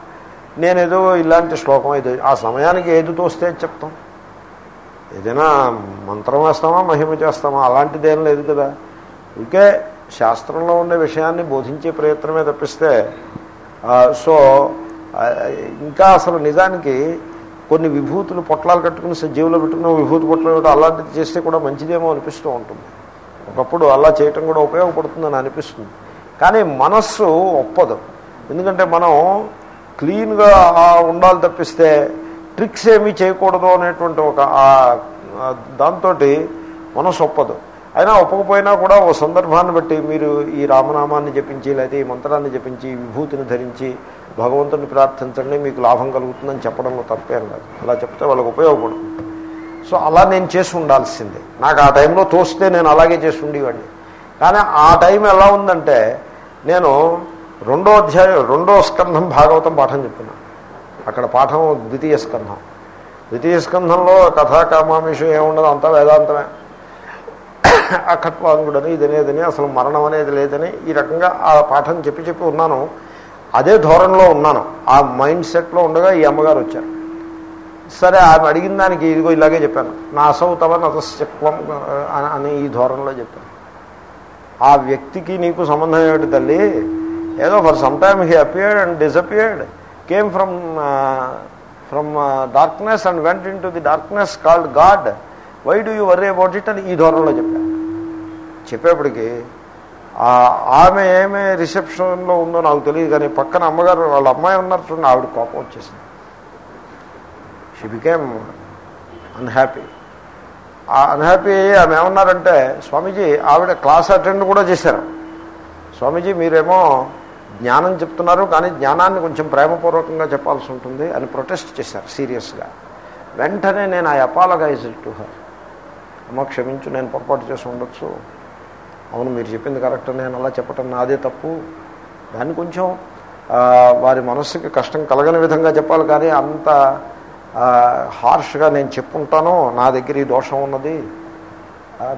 నేనేదో ఇలాంటి శ్లోకం ఏదో ఆ సమయానికి ఏది తోస్తే చెప్తాం. ఏదైనా మంత్రం వేస్తామా మహిమ చేస్తామా అలాంటిదేం లేదు కదా. ఇంకే శాస్త్రంలో ఉండే విషయాన్ని బోధించే ప్రయత్నమే తప్పిస్తే సో ఇంకా అసలు నిజానికి కొన్ని విభూతులు పొట్లాలు కట్టుకుని జేబులో పెట్టుకున్న విభూతి పొట్లాలు అలాంటిది చేస్తే కూడా మంచిదేమో అనిపిస్తూ ఉంటుంది. ఒకప్పుడు అలా చేయటం కూడా ఉపయోగపడుతుందని అనిపిస్తుంది. కానీ మనస్సు ఒప్పదు. ఎందుకంటే మనం క్లీన్గా ఉండాలి తప్పిస్తే ట్రిక్స్ ఏమీ చేయకూడదు అనేటువంటి ఒక దాంతో మనసు ఒప్పదు. అయినా ఒప్పకపోయినా కూడా ఓ సందర్భాన్ని బట్టి మీరు ఈ రామనామాన్ని జపించి లేదా ఈ మంత్రాన్ని జపించి విభూతిని ధరించి భగవంతుని ప్రార్థించండి మీకు లాభం కలుగుతుందని చెప్పడంలో తప్పేం లేదు. అలా చెప్తే వాళ్ళకి ఉపయోగపడుతుంది. సో అలా నేను చేసి ఉండాల్సిందే. నాకు ఆ టైంలో తోస్తే నేను అలాగే చేసి ఉండేవాడిని. కానీ ఆ టైం ఎలా ఉందంటే నేను రెండో అధ్యాయం రెండో స్కంధం భాగవతం పాఠం చెప్పిన అక్కడ పాఠం ద్వితీయ స్కంధం. ద్వితీయ స్కంధంలో కథాకామామిషం ఏముండదు అంతా వేదాంతమే. అఖత్వాంగుడని ఇదనేదని అసలు మరణం అనేది లేదని ఈ రకంగా ఆ పాఠం చెప్పి చెప్పి ఉన్నాను. అదే ధోరణిలో ఉన్నాను. ఆ మైండ్ సెట్లో ఉండగా ఈ అమ్మగారు వచ్చారు. సరే ఆమె అడిగిన దానికి ఇదిగో ఇలాగే చెప్పాను. నా అసౌతవ నతస్యత్వం అని ఈ ధోరణిలో చెప్పాను. ఆ వ్యక్తికి నీకు సంబంధం ఏమిటి తల్లి? ఏదో for some time he appeared and disappeared. Came from from darkness and went into the darkness called God. Why do you worry about it అని ఈ ధోరణిలో చెప్పాను చెప్పేప్పటికి ఆమె ఏమే రిసెప్షన్లో ఉందో నాకు తెలియదు కానీ పక్కన అమ్మగారు వాళ్ళ అమ్మాయి ఉన్నారు చూడండి ఆవిడ కోపం వచ్చేసింది. షీ బికేమ్ అన్హ్యాపీ ఆ అన్హ్యాపీ ఆమె ఏమన్నారంటే స్వామీజీ ఆవిడ క్లాస్ అటెండ్ కూడా చేశారు. స్వామీజీ మీరేమో జ్ఞానం చెప్తున్నారు కానీ జ్ఞానాన్ని కొంచెం ప్రేమపూర్వకంగా చెప్పాల్సి ఉంటుంది అని ప్రొటెస్ట్ చేశారు సీరియస్గా వెంటనే నేను ఆ అపాలగైజ్ టు హర్ అమ్మ క్షమించు నేను పొరపాటు చేసి ఉండొచ్చు. అవును మీరు చెప్పింది కరెక్ట్ నేను అలా చెప్పటం నాదే తప్పు. దాన్ని కొంచెం వారి మనస్సుకి కష్టం కలగని విధంగా చెప్పాలి కానీ అంత హార్ష్గా నేను చెప్పుంటాను నా దగ్గర ఈ దోషం ఉన్నది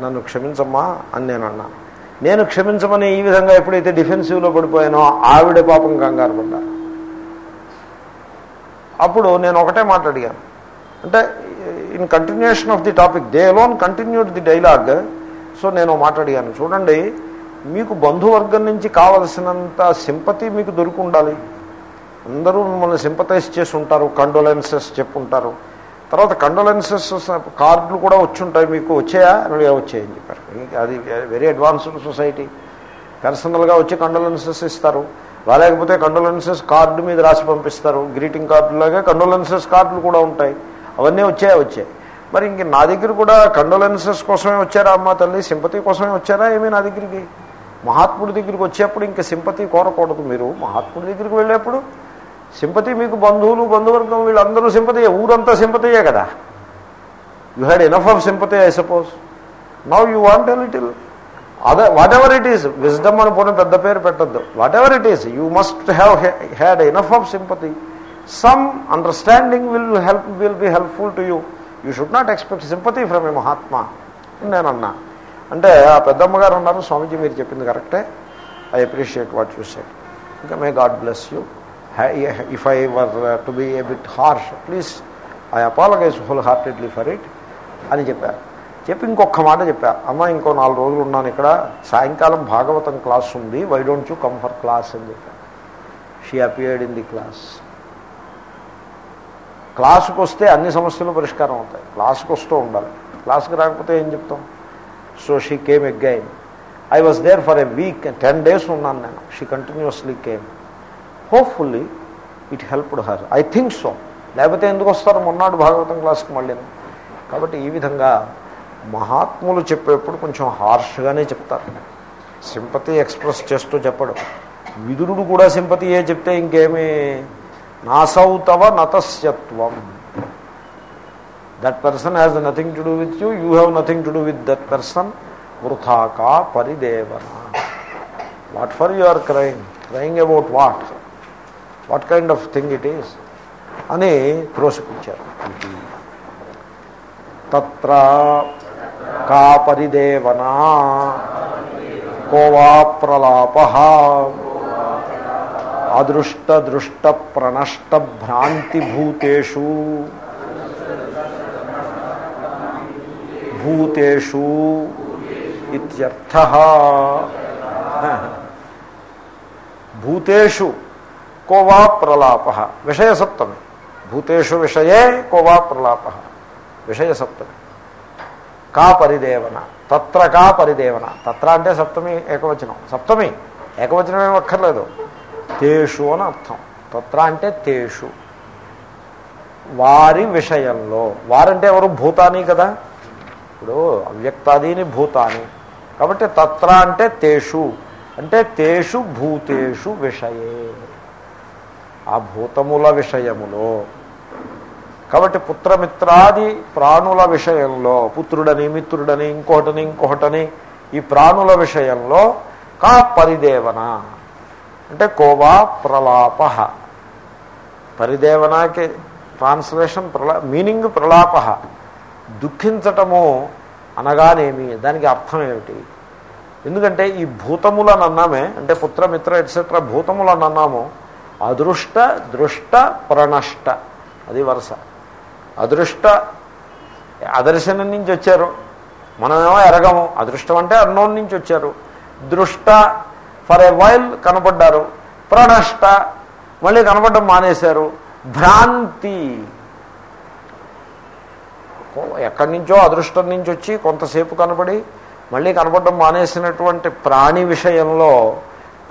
నన్ను క్షమించమ్మా అని నేను అన్నాను నేను క్షమించమని ఈ విధంగా ఎప్పుడైతే డిఫెన్సివ్లో పడిపోయానో ఆవిడ పాపం కంగారు పడ్డా అప్పుడు నేను ఒకటే మాట్లాడిగాను అంటే in continuation of the topic they lone continued the dialogue so నేను మాట్లాడిగాను చూడండి మీకు బంధువర్గం నుంచి కావలసినంత సింపతి మీకు దొరికి అందరూ మిమ్మల్ని సింపతైజ్ చేసి ఉంటారు కండోలెన్సెస్ చెప్పుంటారు. తర్వాత కండోలెన్సెస్ కార్డులు కూడా వచ్చుంటాయి మీకు. వచ్చాయా? వచ్చాయని చెప్పారు. అది వెరీ అడ్వాన్స్డ్ సొసైటీ పర్సనల్గా వచ్చి కండోలెన్సెస్ ఇస్తారు. రాలేకపోతే కండోలెన్సెస్ కార్డు మీద రాసి పంపిస్తారు. గ్రీటింగ్ కార్డులాగా కండోలెన్సెస్ కార్డులు కూడా ఉంటాయి. అవన్నీ వచ్చాయి వచ్చాయి. మరి ఇంక నా దగ్గర కూడా కండోలెన్సెస్ కోసమే వచ్చారా అమ్మ తల్లి? సింపతి కోసమే వచ్చారా ఏమీ నా దగ్గరికి? మహాత్ముడి దగ్గరికి వచ్చేప్పుడు ఇంకా సింపతి కోరకూడదు మీరు. మహాత్ముడి దగ్గరికి వెళ్ళేప్పుడు సింపతి మీకు బంధువులు బంధువర్గం వీళ్ళందరూ సింపతి ఊరంతా సింపతియే కదా? You had enough of sympathy I suppose now you want a little అదే whatever it is wisdom అని పోనీ పెద్ద పేరు పెట్టద్దు. Whatever it is you must have had enough of sympathy some understanding will help will be helpful to you you should not expect sympathy from a mahatma నేను అన్నా అంటే ఆ పెద్దమ్మగారు అన్నారు స్వామీజీ మీరు చెప్పింది కరెక్టే. I appreciate what you said ఇంకా may God bless you if I were to be a bit harsh please I apologize wholeheartedly for it అని చెప్పారు చెప్పి ఇంకొక మాట చెప్పా. అమ్మ ఇంకో నాలుగు రోజులు ఉన్నాను ఇక్కడ. సాయంకాలం భాగవతం క్లాస్ ఉంది. Why don't you come for class అని చెప్పాను she appeared in the class క్లాసుకు వస్తే అన్ని సమస్యలు పరిష్కారం అవుతాయి. క్లాసుకు వస్తూ ఉండాలి. క్లాస్కి రాకపోతే ఏం చెప్తాం? So she came again I was there for a week ten days ఉన్నాను నేను. She continuously came hopefully it helped her I think so లేకపోతే ఎందుకు వస్తారు? మొన్నాడు భాగవతం క్లాస్కి మళ్ళీ. కాబట్టి ఈ విధంగా మహాత్ములు చెప్పేప్పుడు కొంచెం హార్ష్గానే చెప్తారు. సింపతి ఎక్స్ప్రెస్ చేస్తూ చెప్పడం. విదురుడు కూడా సింపతియే చెప్తే ఇంకేమీ నాసౌతవ నతస్యత్వం. That person has nothing to do with you you have nothing to do with that person వృథాకా పరిదేవన. What for you are crying crying about what what kind of thing it is అని త్రోసిపుచ్చారు తత్ర కా పరిదేవనా? కోవా ప్రలాప? అదృష్ట దృష్ట ప్రణష్ట భ్రాంతిభూతేషు భూతేషు ఇత్యర్థ భూతేషు కోవా ప్రలాప విషయసప్తమి భూతేషు విషయే కోవా ప్రలాప విషయసప్తమి కా పరిదేవన తత్ర కా పరిదేవన తత్ర అంటే సప్తమి ఏకవచనం సప్తమి ఏకవచనం ఏమి అక్కర్లేదు తేషు అని అర్థం. తత్ర అంటే తేషు. వారి విషయంలో. వారంటే ఎవరు? భూతాని కదా? ఇప్పుడు అవ్యక్తాదీని భూతాని. కాబట్టి తత్ర అంటే తేషు. అంటే తేషు భూతేషు విషయే. ఆ భూతముల విషయములో. కాబట్టి పుత్రమిత్రాది ప్రాణుల విషయంలో పుత్రుడని మిత్రుడని ఇంకోటని ఇంకొకటని ఈ ప్రాణుల విషయంలో కా పరిదేవన. అంటే కోవా ప్రలాప. పరిదేవనాకి ట్రాన్స్లేషన్ ప్రలా మీనింగ్ ప్రలాప. దుఃఖించటము అనగానేమి? దానికి అర్థం ఏమిటి? ఎందుకంటే ఈ భూతములను అన్నామే అంటే పుత్రమిత్ర ఎట్సెట్రా భూతములను అన్నాము అదృష్ట దృష్ట ప్రణష్ట. అది వరుస. అదృష్ట అదర్శనం నుంచి వచ్చారు. మనమేమో ఎరగము. అదృష్టం అంటే అన్నోన్ నుంచి వచ్చారు. దృష్ట ఫర్ ఎ వైల్ కనపడ్డారు ప్రణష్ట మళ్ళీ కనపడడం మానేశారు. భ్రాంతి. ఎక్కడి నుంచో అదృష్టం నుంచి వచ్చి కొంతసేపు కనపడి మళ్ళీ కనపడడం మానేసినటువంటి ప్రాణి విషయంలో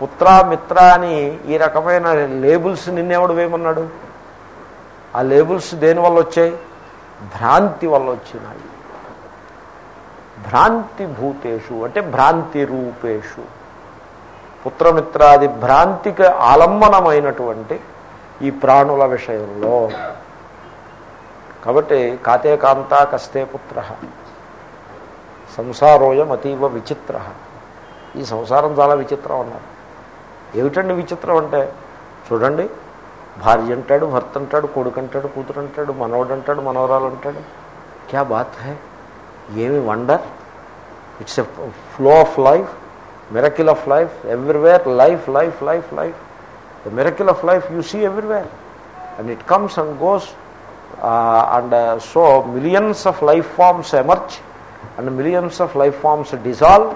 పుత్ర మిత్ర అని ఈ రకమైన లేబుల్స్ నిన్నేవాడు వేయమన్నాడు? ఆ లేబుల్స్ దేనివల్ల వచ్చాయి? భ్రాంతి వల్ల వచ్చినాయి. భ్రాంతి భూతేషు అంటే భ్రాంతి రూపేషు. పుత్రమిత్రాది భ్రాంతికి ఆలంబనమైనటువంటి ఈ ప్రాణుల విషయంలో. కాబట్టి కాతే కాంతా కస్తే పుత్ర సంసారోయం అతీవ విచిత్ర. ఈ సంసారం చాలా విచిత్రం అన్నారు. ఏమిటండి విచిత్రం అంటే? చూడండి భార్య అంటాడు భర్త అంటాడు కొడుకు అంటాడు కూతురు అంటాడు మనవడు అంటాడు మనవరాలు అంటాడు. క్యా బాత్ హే? ఏమి wonder? It's a flow of life. Miracle of life everywhere life life life life the miracle of life you see everywhere and it comes and goes and so millions of life forms emerge and millions of life forms dissolve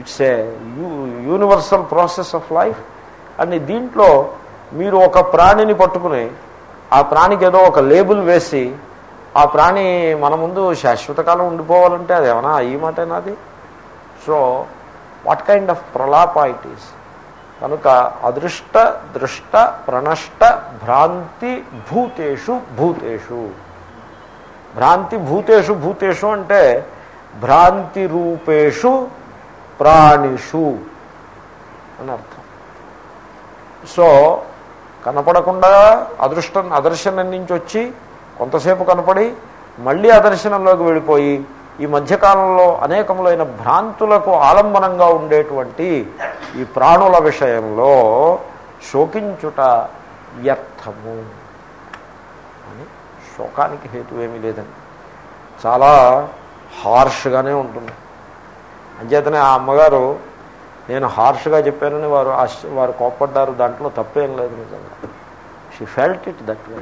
it's a universal process of life and దీంట్లో మీరు ఒక ప్రాణిని పట్టుకుని ఆ ప్రాణికి ఏదో ఒక label వేసి ఆ ప్రాణి మన ముందు శాశ్వతకాలం ఉండిపోవాలంటే అది ఏమన్నా ఈ మాట నాది సో వాట్ కైండ్ ఆఫ్ ప్రలాప ఇట్ ఈస్. కనుక అదృష్ట దృష్ట ప్రణష్ట భ్రాంతి భూతేషు భూతేషు. భ్రాంతి భూతేషు భూతేషు అంటే భ్రాంతి రూపేషు ప్రాణిషు అని అర్థం. సో కనపడకుండా అదృష్టం అదర్శనం నుంచి వచ్చి కొంతసేపు కనపడి మళ్ళీ అదర్శనంలోకి వెళ్ళిపోయి ఈ మధ్యకాలంలో అనేకములైన భ్రాంతులకు ఆలంబనంగా ఉండేటువంటి ఈ ప్రాణుల విషయంలో శోకించుట వ్యర్థము అని శోకానికి హేతు ఏమీ లేదండి. చాలా హార్ష్గానే ఉంటుంది. అంచేతనే ఆ అమ్మగారు నేను హార్ష్గా చెప్పానని వారు వారు కోప్పడ్డారు. దాంట్లో తప్పేం లేదు నిజంగా. She felt it that way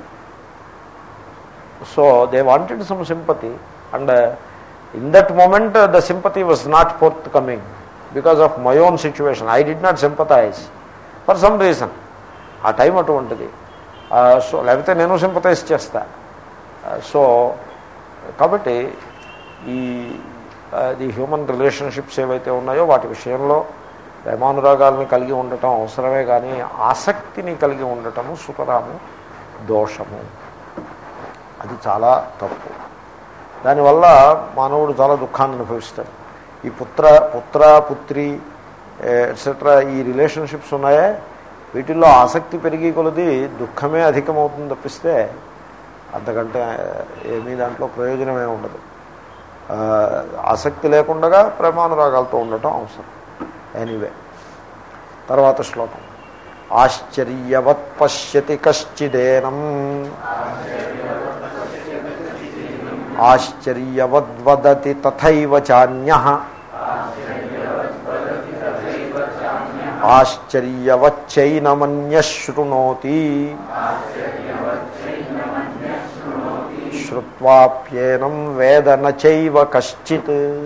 so they wanted some sympathy and in that moment the sympathy was not forthcoming because of my own situation I did not sympathize for some reason ఆ time అటువంటిది. So లేకపోతే నేను sympathise చేస్తా. So కాబట్టి ఈ the human relationships ఏవైతే ఉన్నాయో వాటి విషయంలో ప్రేమానురాగాల్ని కలిగి ఉండటం అవసరమే కానీ ఆసక్తిని కలిగి ఉండటము సుతరాము దోషము. అది చాలా తప్పు. దానివల్ల మానవుడు చాలా దుఃఖాన్ని అనుభవిస్తాడు. ఈ పుత్ర పుత్ర పుత్రి ఎట్సెట్రా ఈ రిలేషన్షిప్స్ ఉన్నాయే. వీటిల్లో ఆసక్తి పెరిగి కొలది దుఃఖమే అధికమవుతుంది తప్పిస్తే అంతకంటే ఏమీ దాంట్లో ప్రయోజనమే ఉండదు. ఆసక్తి లేకుండా ప్రేమానురాగాలతో ఉండటం అవసరం. ఎనీవే తర్వాత శ్లోకం. ఆశ్చర్యవత్ పశ్యతి కశ్చిదేనం. ఆశ్చర్యవద్వదతి తథైవ చాన్య. ఆశ్చర్యవచ్చైనమన్యశృణోతి శ్రుత్వాప్యేనం వేద నైవ కశ్చిత్.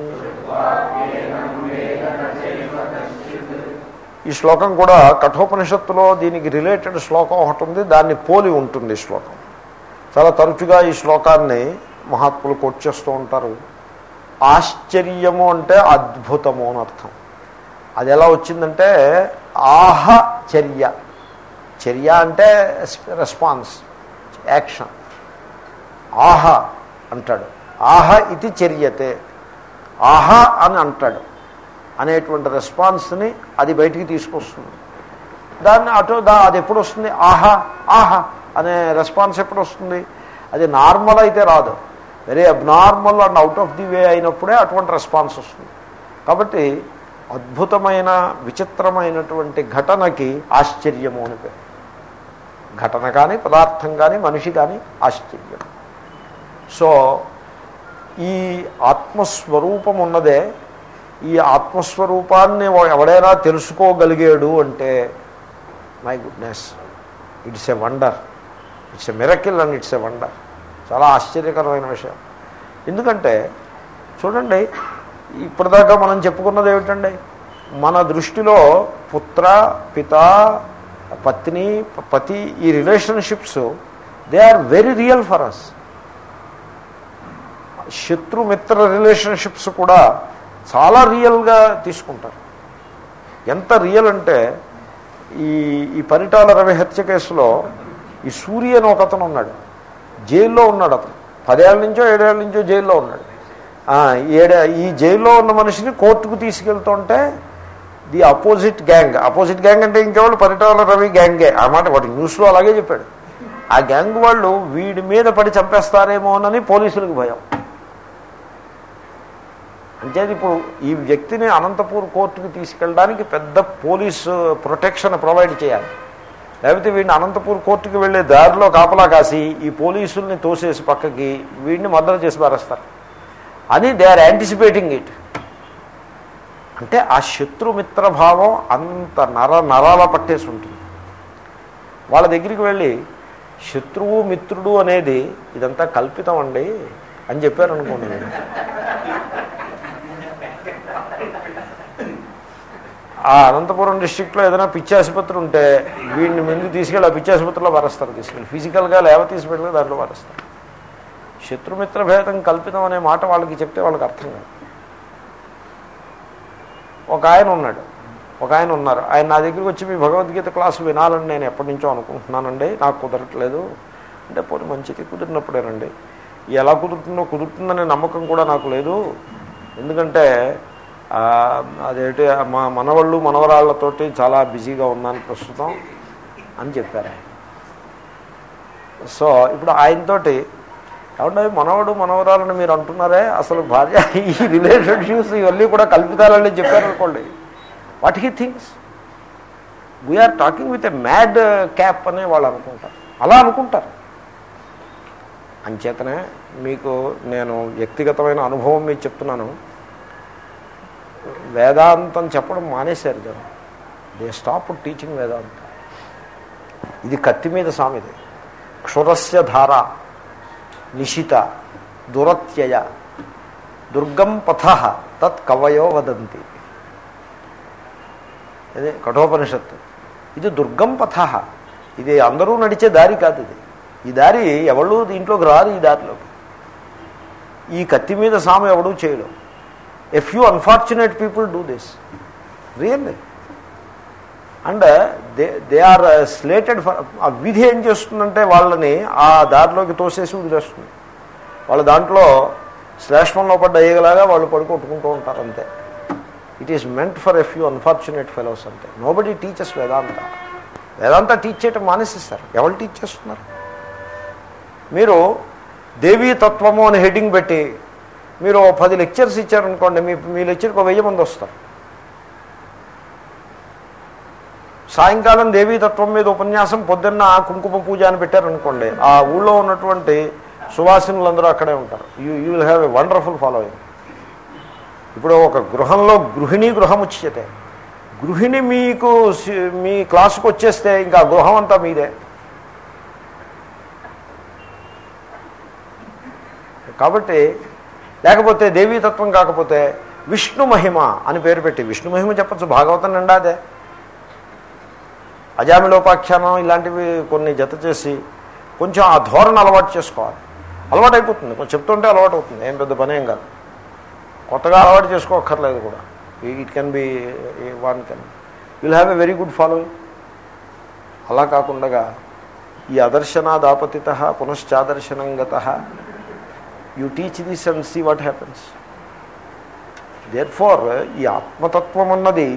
ఈ శ్లోకం కూడా కఠోపనిషత్తులో దీనికి రిలేటెడ్ శ్లోకం ఒకటి ఉంది దాన్ని పోలి ఉంటుంది శ్లోకం. చాలా తరచుగా ఈ శ్లోకాన్ని మహాత్ములు కోట్ చేస్తూ ఉంటారు. ఆశ్చర్యము అంటే అద్భుతము అని అర్థం. అది ఎలా వచ్చిందంటే ఆహ చర్య. చర్య అంటే రెస్పాన్స్ యాక్షన్. ఆహ అంటాడు. ఆహ ఇది చర్యతే. ఆహ అని అంటాడు. అనేటువంటి రెస్పాన్స్ని అది బయటికి తీసుకొస్తుంది. దాన్ని అటు దా అది ఎప్పుడు వస్తుంది? ఆహా ఆహా అనే రెస్పాన్స్ ఎప్పుడు వస్తుంది? అది నార్మల్ అయితే రాదు. Very abnormal and out of the way అయినప్పుడే అటువంటి రెస్పాన్స్ వస్తుంది. కాబట్టి అద్భుతమైన విచిత్రమైనటువంటి ఘటనకి ఆశ్చర్యము అని పేరు. ఘటన కానీ పదార్థం కానీ మనిషి కానీ ఆశ్చర్యం. సో ఈ ఆత్మస్వరూపం ఉన్నదే ఈ ఆత్మస్వరూపాన్ని ఎవడైనా తెలుసుకోగలిగాడు అంటే my goodness it's a wonder. It's a miracle and it's a wonder. చాలా ఆశ్చర్యకరమైన విషయం. ఎందుకంటే చూడండి ఇప్పటిదాకా మనం చెప్పుకున్నది ఏమిటండి? మన దృష్టిలో పుత్ర పిత పత్ని పతి ఈ relationships they are very real for us శత్రుమిత్ర relationships కూడా చాలా రియల్గా తీసుకుంటారు. ఎంత రియల్ అంటే ఈ ఈ పరిటాల రవి హత్య కేసులో ఈ సూర్య అని ఒక అతను ఉన్నాడు జైల్లో ఉన్నాడు అతను. పదేళ్ళ నుంచో ఏడేళ్ళ నుంచో జైల్లో ఉన్నాడు. ఏడే ఈ జైల్లో ఉన్న మనిషిని కోర్టుకు తీసుకెళ్తుంటే the opposite gang. Opposite gang అంటే ఇంకెవాళ్ళు పరిటాల రవి గ్యాంగే. ఆ మాట వాటి న్యూస్లో అలాగే చెప్పాడు. ఆ గ్యాంగ్ వాళ్ళు వీడి మీద పడి చంపేస్తారేమోనని పోలీసులకు భయం. అంటే ఇప్పుడు ఈ వ్యక్తిని అనంతపూర్ కోర్టుకు తీసుకెళ్ళడానికి పెద్ద పోలీసు ప్రొటెక్షన్ ప్రొవైడ్ చేయాలి. లేకపోతే వీడిని అనంతపూర్ కోర్టుకు వెళ్ళే దారిలో కాపలా కాసి ఈ పోలీసుల్ని తోసేసి పక్కకి వీడిని మద్దతు చేసి పారేస్తారు. అని దే ఆర్ యాంటిసిపేటింగ్ ఇట్. అంటే ఆ శత్రుమిత్ర భావం అంత నర నరాల పట్టేసి ఉంటుంది. వాళ్ళ దగ్గరికి వెళ్ళి శత్రువు మిత్రుడు అనేది ఇదంతా కల్పితం అండి అని చెప్పారు ఆ అనంతపురం డిస్టిక్లో ఏదైనా పిచ్చి ఆసుపత్రి ఉంటే వీడిని ముందు తీసుకెళ్ళి ఆ పిచ్చి ఆసుపత్రిలో వరస్తారు తీసుకెళ్ళి. ఫిజికల్గా లేవ తీసుకెళ్ళి దాంట్లో వరస్తారు. శత్రుమిత్ర భేదం కల్పితం అనే మాట వాళ్ళకి చెప్తే వాళ్ళకి అర్థం కాదు. ఒక ఆయన ఉన్నాడు. ఒక ఆయన ఉన్నారు. ఆయన నా దగ్గరికి వచ్చి మీ భగవద్గీత క్లాసు వినాలని నేను ఎప్పటి నుంచో అనుకుంటున్నానండి. నాకు కుదరట్లేదు. అంటే పోనీ మంచిది కుదిరినప్పుడేనండి. ఎలా కుదురుతుందో కుదురుతుందనే నమ్మకం కూడా నాకు లేదు. ఎందుకంటే అదేంటి మా మనవాళ్ళు మనవరాళ్ళతోటి చాలా బిజీగా ఉన్నాను ప్రస్తుతం అని చెప్పారు ఆయన. సో ఇప్పుడు ఆయనతోటి ఏమంటే మనవడు మనవరాలని మీరు అంటున్నారే? అసలు భార్య ఈ రిలేషన్షిప్స్ ఇవన్నీ కూడా కల్పితాలని చెప్పారనుకోండి what he thinks we are talking with a madcap అనే వాళ్ళు అనుకుంటారు. అలా అనుకుంటారు. అంచేతనే మీకు నేను వ్యక్తిగతమైన అనుభవం మీకు చెప్తున్నాను. వేదాంతం చెప్పడం మానేశారు జనం. దే స్టాప్ టీచింగ్ వేదాంతం. ఇది కత్తి మీద సామెది క్షురస్య ధార నిశిత దురత్యయ దుర్గం పథ తత్ కవయో వదంతి. అదే కఠోపనిషత్తు. ఇది దుర్గం పథ. ఇది అందరూ నడిచే దారి కాదు ఇది. ఈ దారి ఎవళ్ళు దీంట్లోకి రారు ఈ దారిలోకి. ఈ కత్తి మీద సాము ఎవడూ చేయడం. A few unfortunate people do this really and they they are slated for ఆ విధి ఏం చేస్తుందంటే వాళ్ళని ఆ దారిలోకి తోసేసి వదిలేస్తుంది. వాళ్ళ దాంట్లో శ్లేష్మంలో పడ్డ అయ్యేలాగా వాళ్ళు పడుకొట్టుకుంటూ ఉంటారు అంతే. It is meant for a few unfortunate fellows అంతే. Nobody teachers Vedanta Vedanta teach చేయటం మానేసిస్తారు ఎవరు టీచ్ చేస్తున్నారు? మీరు దేవీ తత్వము అని హెడ్డింగ్ పెట్టి మీరు పది లెక్చర్స్ ఇచ్చారనుకోండి మీ మీ లెక్చర్కి ఒక వెయ్యి మంది వస్తారు. సాయంకాలం దేవీతత్వం మీద ఉపన్యాసం పొద్దున్న కుంకుమ పూజ అని పెట్టారనుకోండి ఆ ఊళ్ళో ఉన్నటువంటి సువాసినులందరూ అక్కడే ఉంటారు. You you will have a wonderful following ఇప్పుడు ఒక గృహంలో గృహిణి గృహం వచ్చితే గృహిణి మీకు మీ క్లాసుకు వచ్చేస్తే ఇంకా గృహం అంతా మీదే. కాబట్టి లేకపోతే దేవీతత్వం కాకపోతే విష్ణు మహిమ అని పేరు పెట్టి విష్ణు మహిమ చెప్పచ్చు భాగవతం నిండా అదే అజామిలోపాఖ్యానం ఇలాంటివి కొన్ని జత చేసి కొంచెం ఆ ధోరణ అలవాటు చేసుకోవాలి. అలవాటు అయిపోతుంది కొంచెం చెప్తుంటే అలవాటు అవుతుంది ఏం పెద్ద పని ఏం కాదు. కొత్తగా అలవాటు చేసుకోక్కర్లేదు కూడా. It can be one can will have a very good following అలా కాకుండా ఈ అదర్శనాదాపతిత పునశ్చాదర్శనం గత you teach this and see what happens therefore ఈ ఆత్మతత్వం అన్నది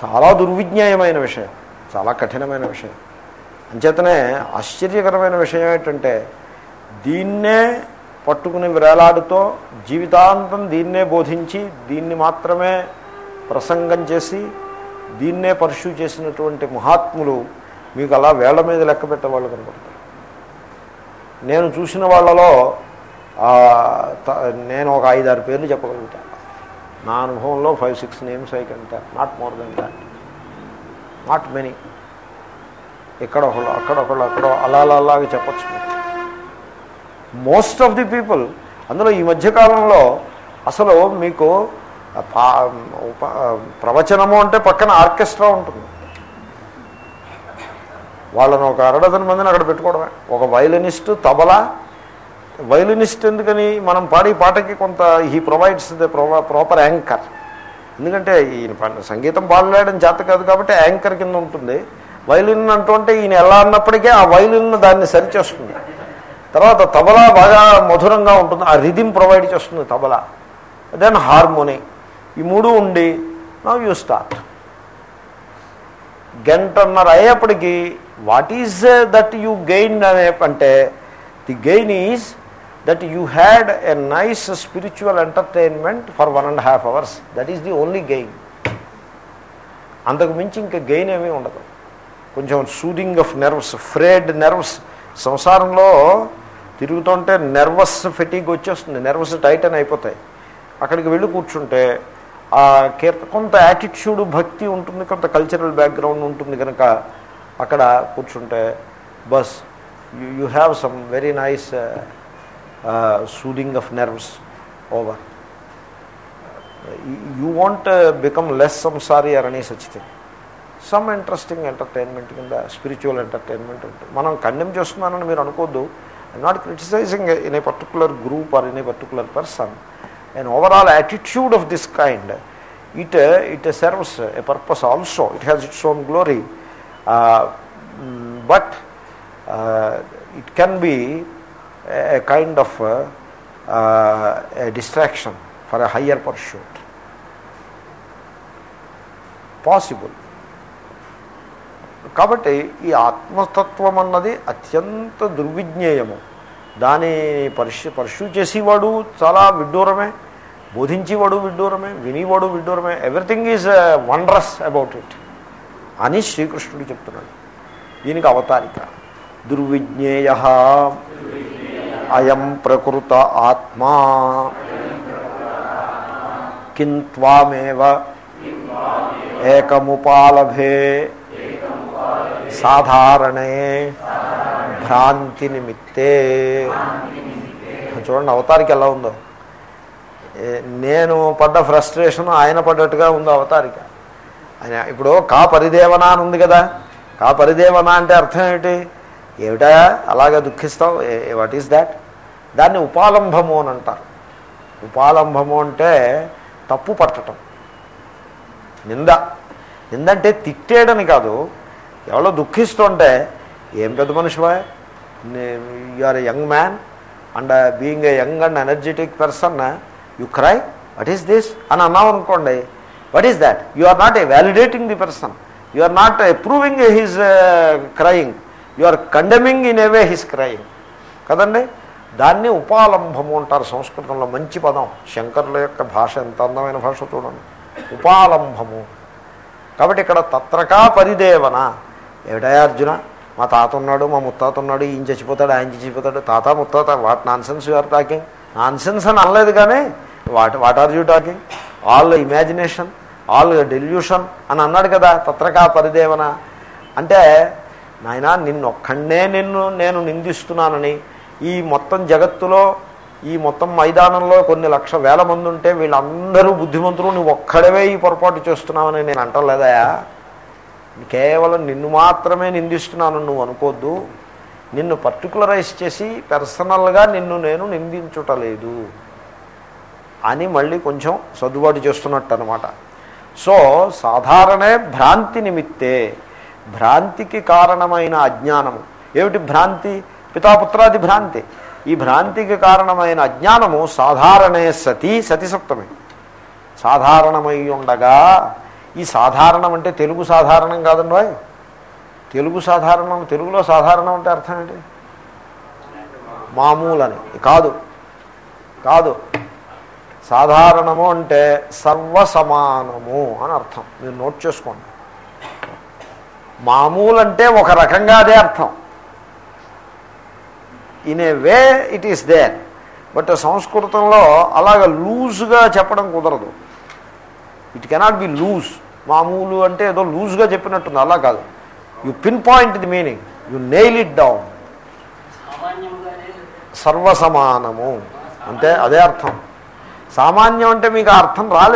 చాలా దుర్విజ్ఞాయమైన విషయం చాలా కఠినమైన విషయం. అంచేతనే ఆశ్చర్యకరమైన విషయం ఏంటంటే దీన్నే పట్టుకుని వేలాడుతో జీవితాంతం దీన్నే బోధించి దీన్ని మాత్రమే ప్రసంగం చేసి దీన్నే పర్ష్యూ చేసినటువంటి మహాత్ములు మీకు అలా వేళ్ళ మీద లెక్క పెట్టేవాళ్ళు కనపడతారు. నేను చూసిన వాళ్ళలో నేను ఒక ఐదారు పేర్లు చెప్పగలుగుతాను. నా అనుభవంలో five six names I can not more than that not many ఇక్కడ ఒకళ్ళు అక్కడ ఒకళ్ళు అక్కడ అలా అలాగే చెప్పచ్చు మోస్ట్ ఆఫ్ ది పీపుల్ అందులో ఈ మధ్యకాలంలో అసలు మీకు ప్రవచనము అంటే పక్కన ఆర్కెస్ట్రా ఉంటుంది. వాళ్ళను ఒక అరడజన్ మందిని అక్కడ పెట్టుకోవడమే. ఒక వైలనిస్ట్ తబలా వైలనిస్ట్ ఎందుకని మనం పాడే పాటకి కొంత he provides the proper anchor ఎందుకంటే ఈయన సంగీతం పాడలేయడం చేత కాదు కాబట్టి యాంకర్ కింద ఉంటుంది. వైలిన్ అంటుంటే ఈయన ఎలా అన్నప్పటికీ ఆ వైలిన్ దాన్ని సరిచేస్తుంది. తర్వాత తబలా బాగా మధురంగా ఉంటుంది. ఆ రిధిం ప్రొవైడ్ చేస్తుంది తబలా. దెన్ హార్మోని ఈ మూడు ఉండి నవ్ యూ స్టార్ట్ గంటన్నర అయ్యేప్పటికీ what is that you gain అనే అంటే the gain is that you had a nice spiritual entertainment for one and half hours that is the only gain అంతకు మించి ఇంకా గెయిన్ ఏమీ ఉండదు. కొంచెం soothing of nerves frayed nerves సంసారంలో తిరుగుతుంటే నెర్వస్ ఫెటీగ్ వచ్చేస్తుంది. నెర్వస్ టైటన్ అయిపోతాయి. అక్కడికి వెళ్ళి కూర్చుంటే ఆ కీర్త కొంత యాటిట్యూడ్ భక్తి ఉంటుంది కొంత కల్చరల్ బ్యాక్గ్రౌండ్ ఉంటుంది కనుక అక్కడ కూర్చుంటే bus you have some very nice soothing of nerves over you want become less సంసారీ or any such thing some interesting entertainment కింద స్పిరిచువల్ ఎంటర్టైన్మెంట్ ఉంటుంది మనం కండెమ్ చేస్తున్నానని మీరు అనుకోద్దు I not criticizing in a particular group or in a particular person and overall attitude of this kind it it serves serves purpose also it has its own glory but it can be a, a kind of uh, uh, a distraction for a higher pursuit. కాబట్టి ఈ ఆత్మతత్వం అన్నది అత్యంత దుర్విజ్ఞేయము. దాని pursue pursue చేసేవాడు చాలా విడ్డూరమే బోధించేవాడు విడ్డూరమే వినివాడు విడ్డూరమే. Everything is wondrous about it అని శ్రీకృష్ణుడు చెప్తున్నాడు. దీనికి అవతారిక. దుర్విజ్ఞేయ. అయం ప్రకృత ఆత్మా. కింత్వామేవ ఏకముపాలభే. సాధారణే భ్రాంతి నిమిత్తే చూడండి అవతారికి ఎలా ఉందో. ఏ- నేను పడ్డ ఫ్రస్ట్రేషన్ ఆయన పడ్డట్టుగా ఉంది అవతారిక. ఆయన ఇప్పుడు కా పరిదేవన అని ఉంది కదా. కా పరిదేవన అంటే అర్థం ఏమిటి ఏమిటా? అలాగే దుఃఖిస్తావు? వాట్ ఈస్ దాట్ దాన్ని ఉపాలంభము అని అంటారు. ఉపాలంభము అంటే తప్పు పట్టటం. నింద. నిందంటే తిట్టేయడని కాదు. ఎవరో దుఃఖిస్తుంటే ఏం పెద్ద మనిషివా? You are a young man and being a young and energetic person you cry what is this అని అన్నావు అనుకోండి. What is that you are not a validating the person you are not approving his crying you are condemning in away way his crime కదండి? దాన్ని ఉపాలంభము అంటారు సంస్కృతంలో. మంచి పదం. శంకరుల యొక్క భాష ఎంత అందమైన భాష చూడండి. ఉపాలంభము. కాబట్టి ఇక్కడ తత్రకా పరిదేవన. ఏమిటా అర్జున? మా తాత ఉన్నాడు మా ముత్తాత ఉన్నాడు ఈయన చచ్చిపోతాడు ఆయన చచ్చిపోతాడు. తాత ముత్తాత what nonsense you're talking nonsense అని అనలేదు కానీ what what are you talking? All imagination all delusion అని అన్నాడు కదా తత్రకా పరిదేవన. అంటే నాయన నిన్నొక్కడే నిన్ను నేను నిందిస్తున్నానని ఈ మొత్తం జగత్తులో ఈ మొత్తం మైదానంలో కొన్ని లక్ష వేల మంది ఉంటే వీళ్ళందరూ బుద్ధిమంతులు నువ్వు ఒక్కడవే ఈ పొరపాటు చేస్తున్నావని నేను అంటలేదయా కేవలం నిన్ను మాత్రమే నిందిస్తున్నాను నువ్వు అనుకోద్దు. నిన్ను పర్టికులరైజ్ చేసి పర్సనల్గా నిన్ను నేను నిందించుటలేదు అని మళ్ళీ కొంచెం సర్దుబాటు చేస్తున్నట్టు అనమాట సో సాధారణే భ్రాంతి నిమిత్తే భ్రాంతికి కారణమైన అజ్ఞానము. ఏమిటి భ్రాంతి? పితాపుత్రాది భ్రాంతి. ఈ భ్రాంతికి కారణమైన అజ్ఞానము సాధారణే సతి సతి సాధారణమై ఉండగా ఈ సాధారణం అంటే తెలుగు సాధారణం కాదండి వాయ్ తెలుగు సాధారణం తెలుగులో సాధారణం అంటే అర్థం ఏంటి? మామూలని. కాదు. కాదు. సాధారణము అంటే సర్వసమానము అని అర్థం. మీరు నోట్ చేసుకోండి. మామూలు అంటే ఒక రకంగా అదే అర్థం. In a way it is there but సంస్కృతంలో అలాగ లూజ్గా చెప్పడం కుదరదు. ఇట్ కెనాట్ బి లూజ్ మామూలు అంటే ఏదో లూజ్గా చెప్పినట్టుంది అలా కాదు. You pinpoint the meaning you nail it down సర్వసమానము. అంటే అదే అర్థం. సామాన్యం అంటే మీకు అర్థం రాలేదు.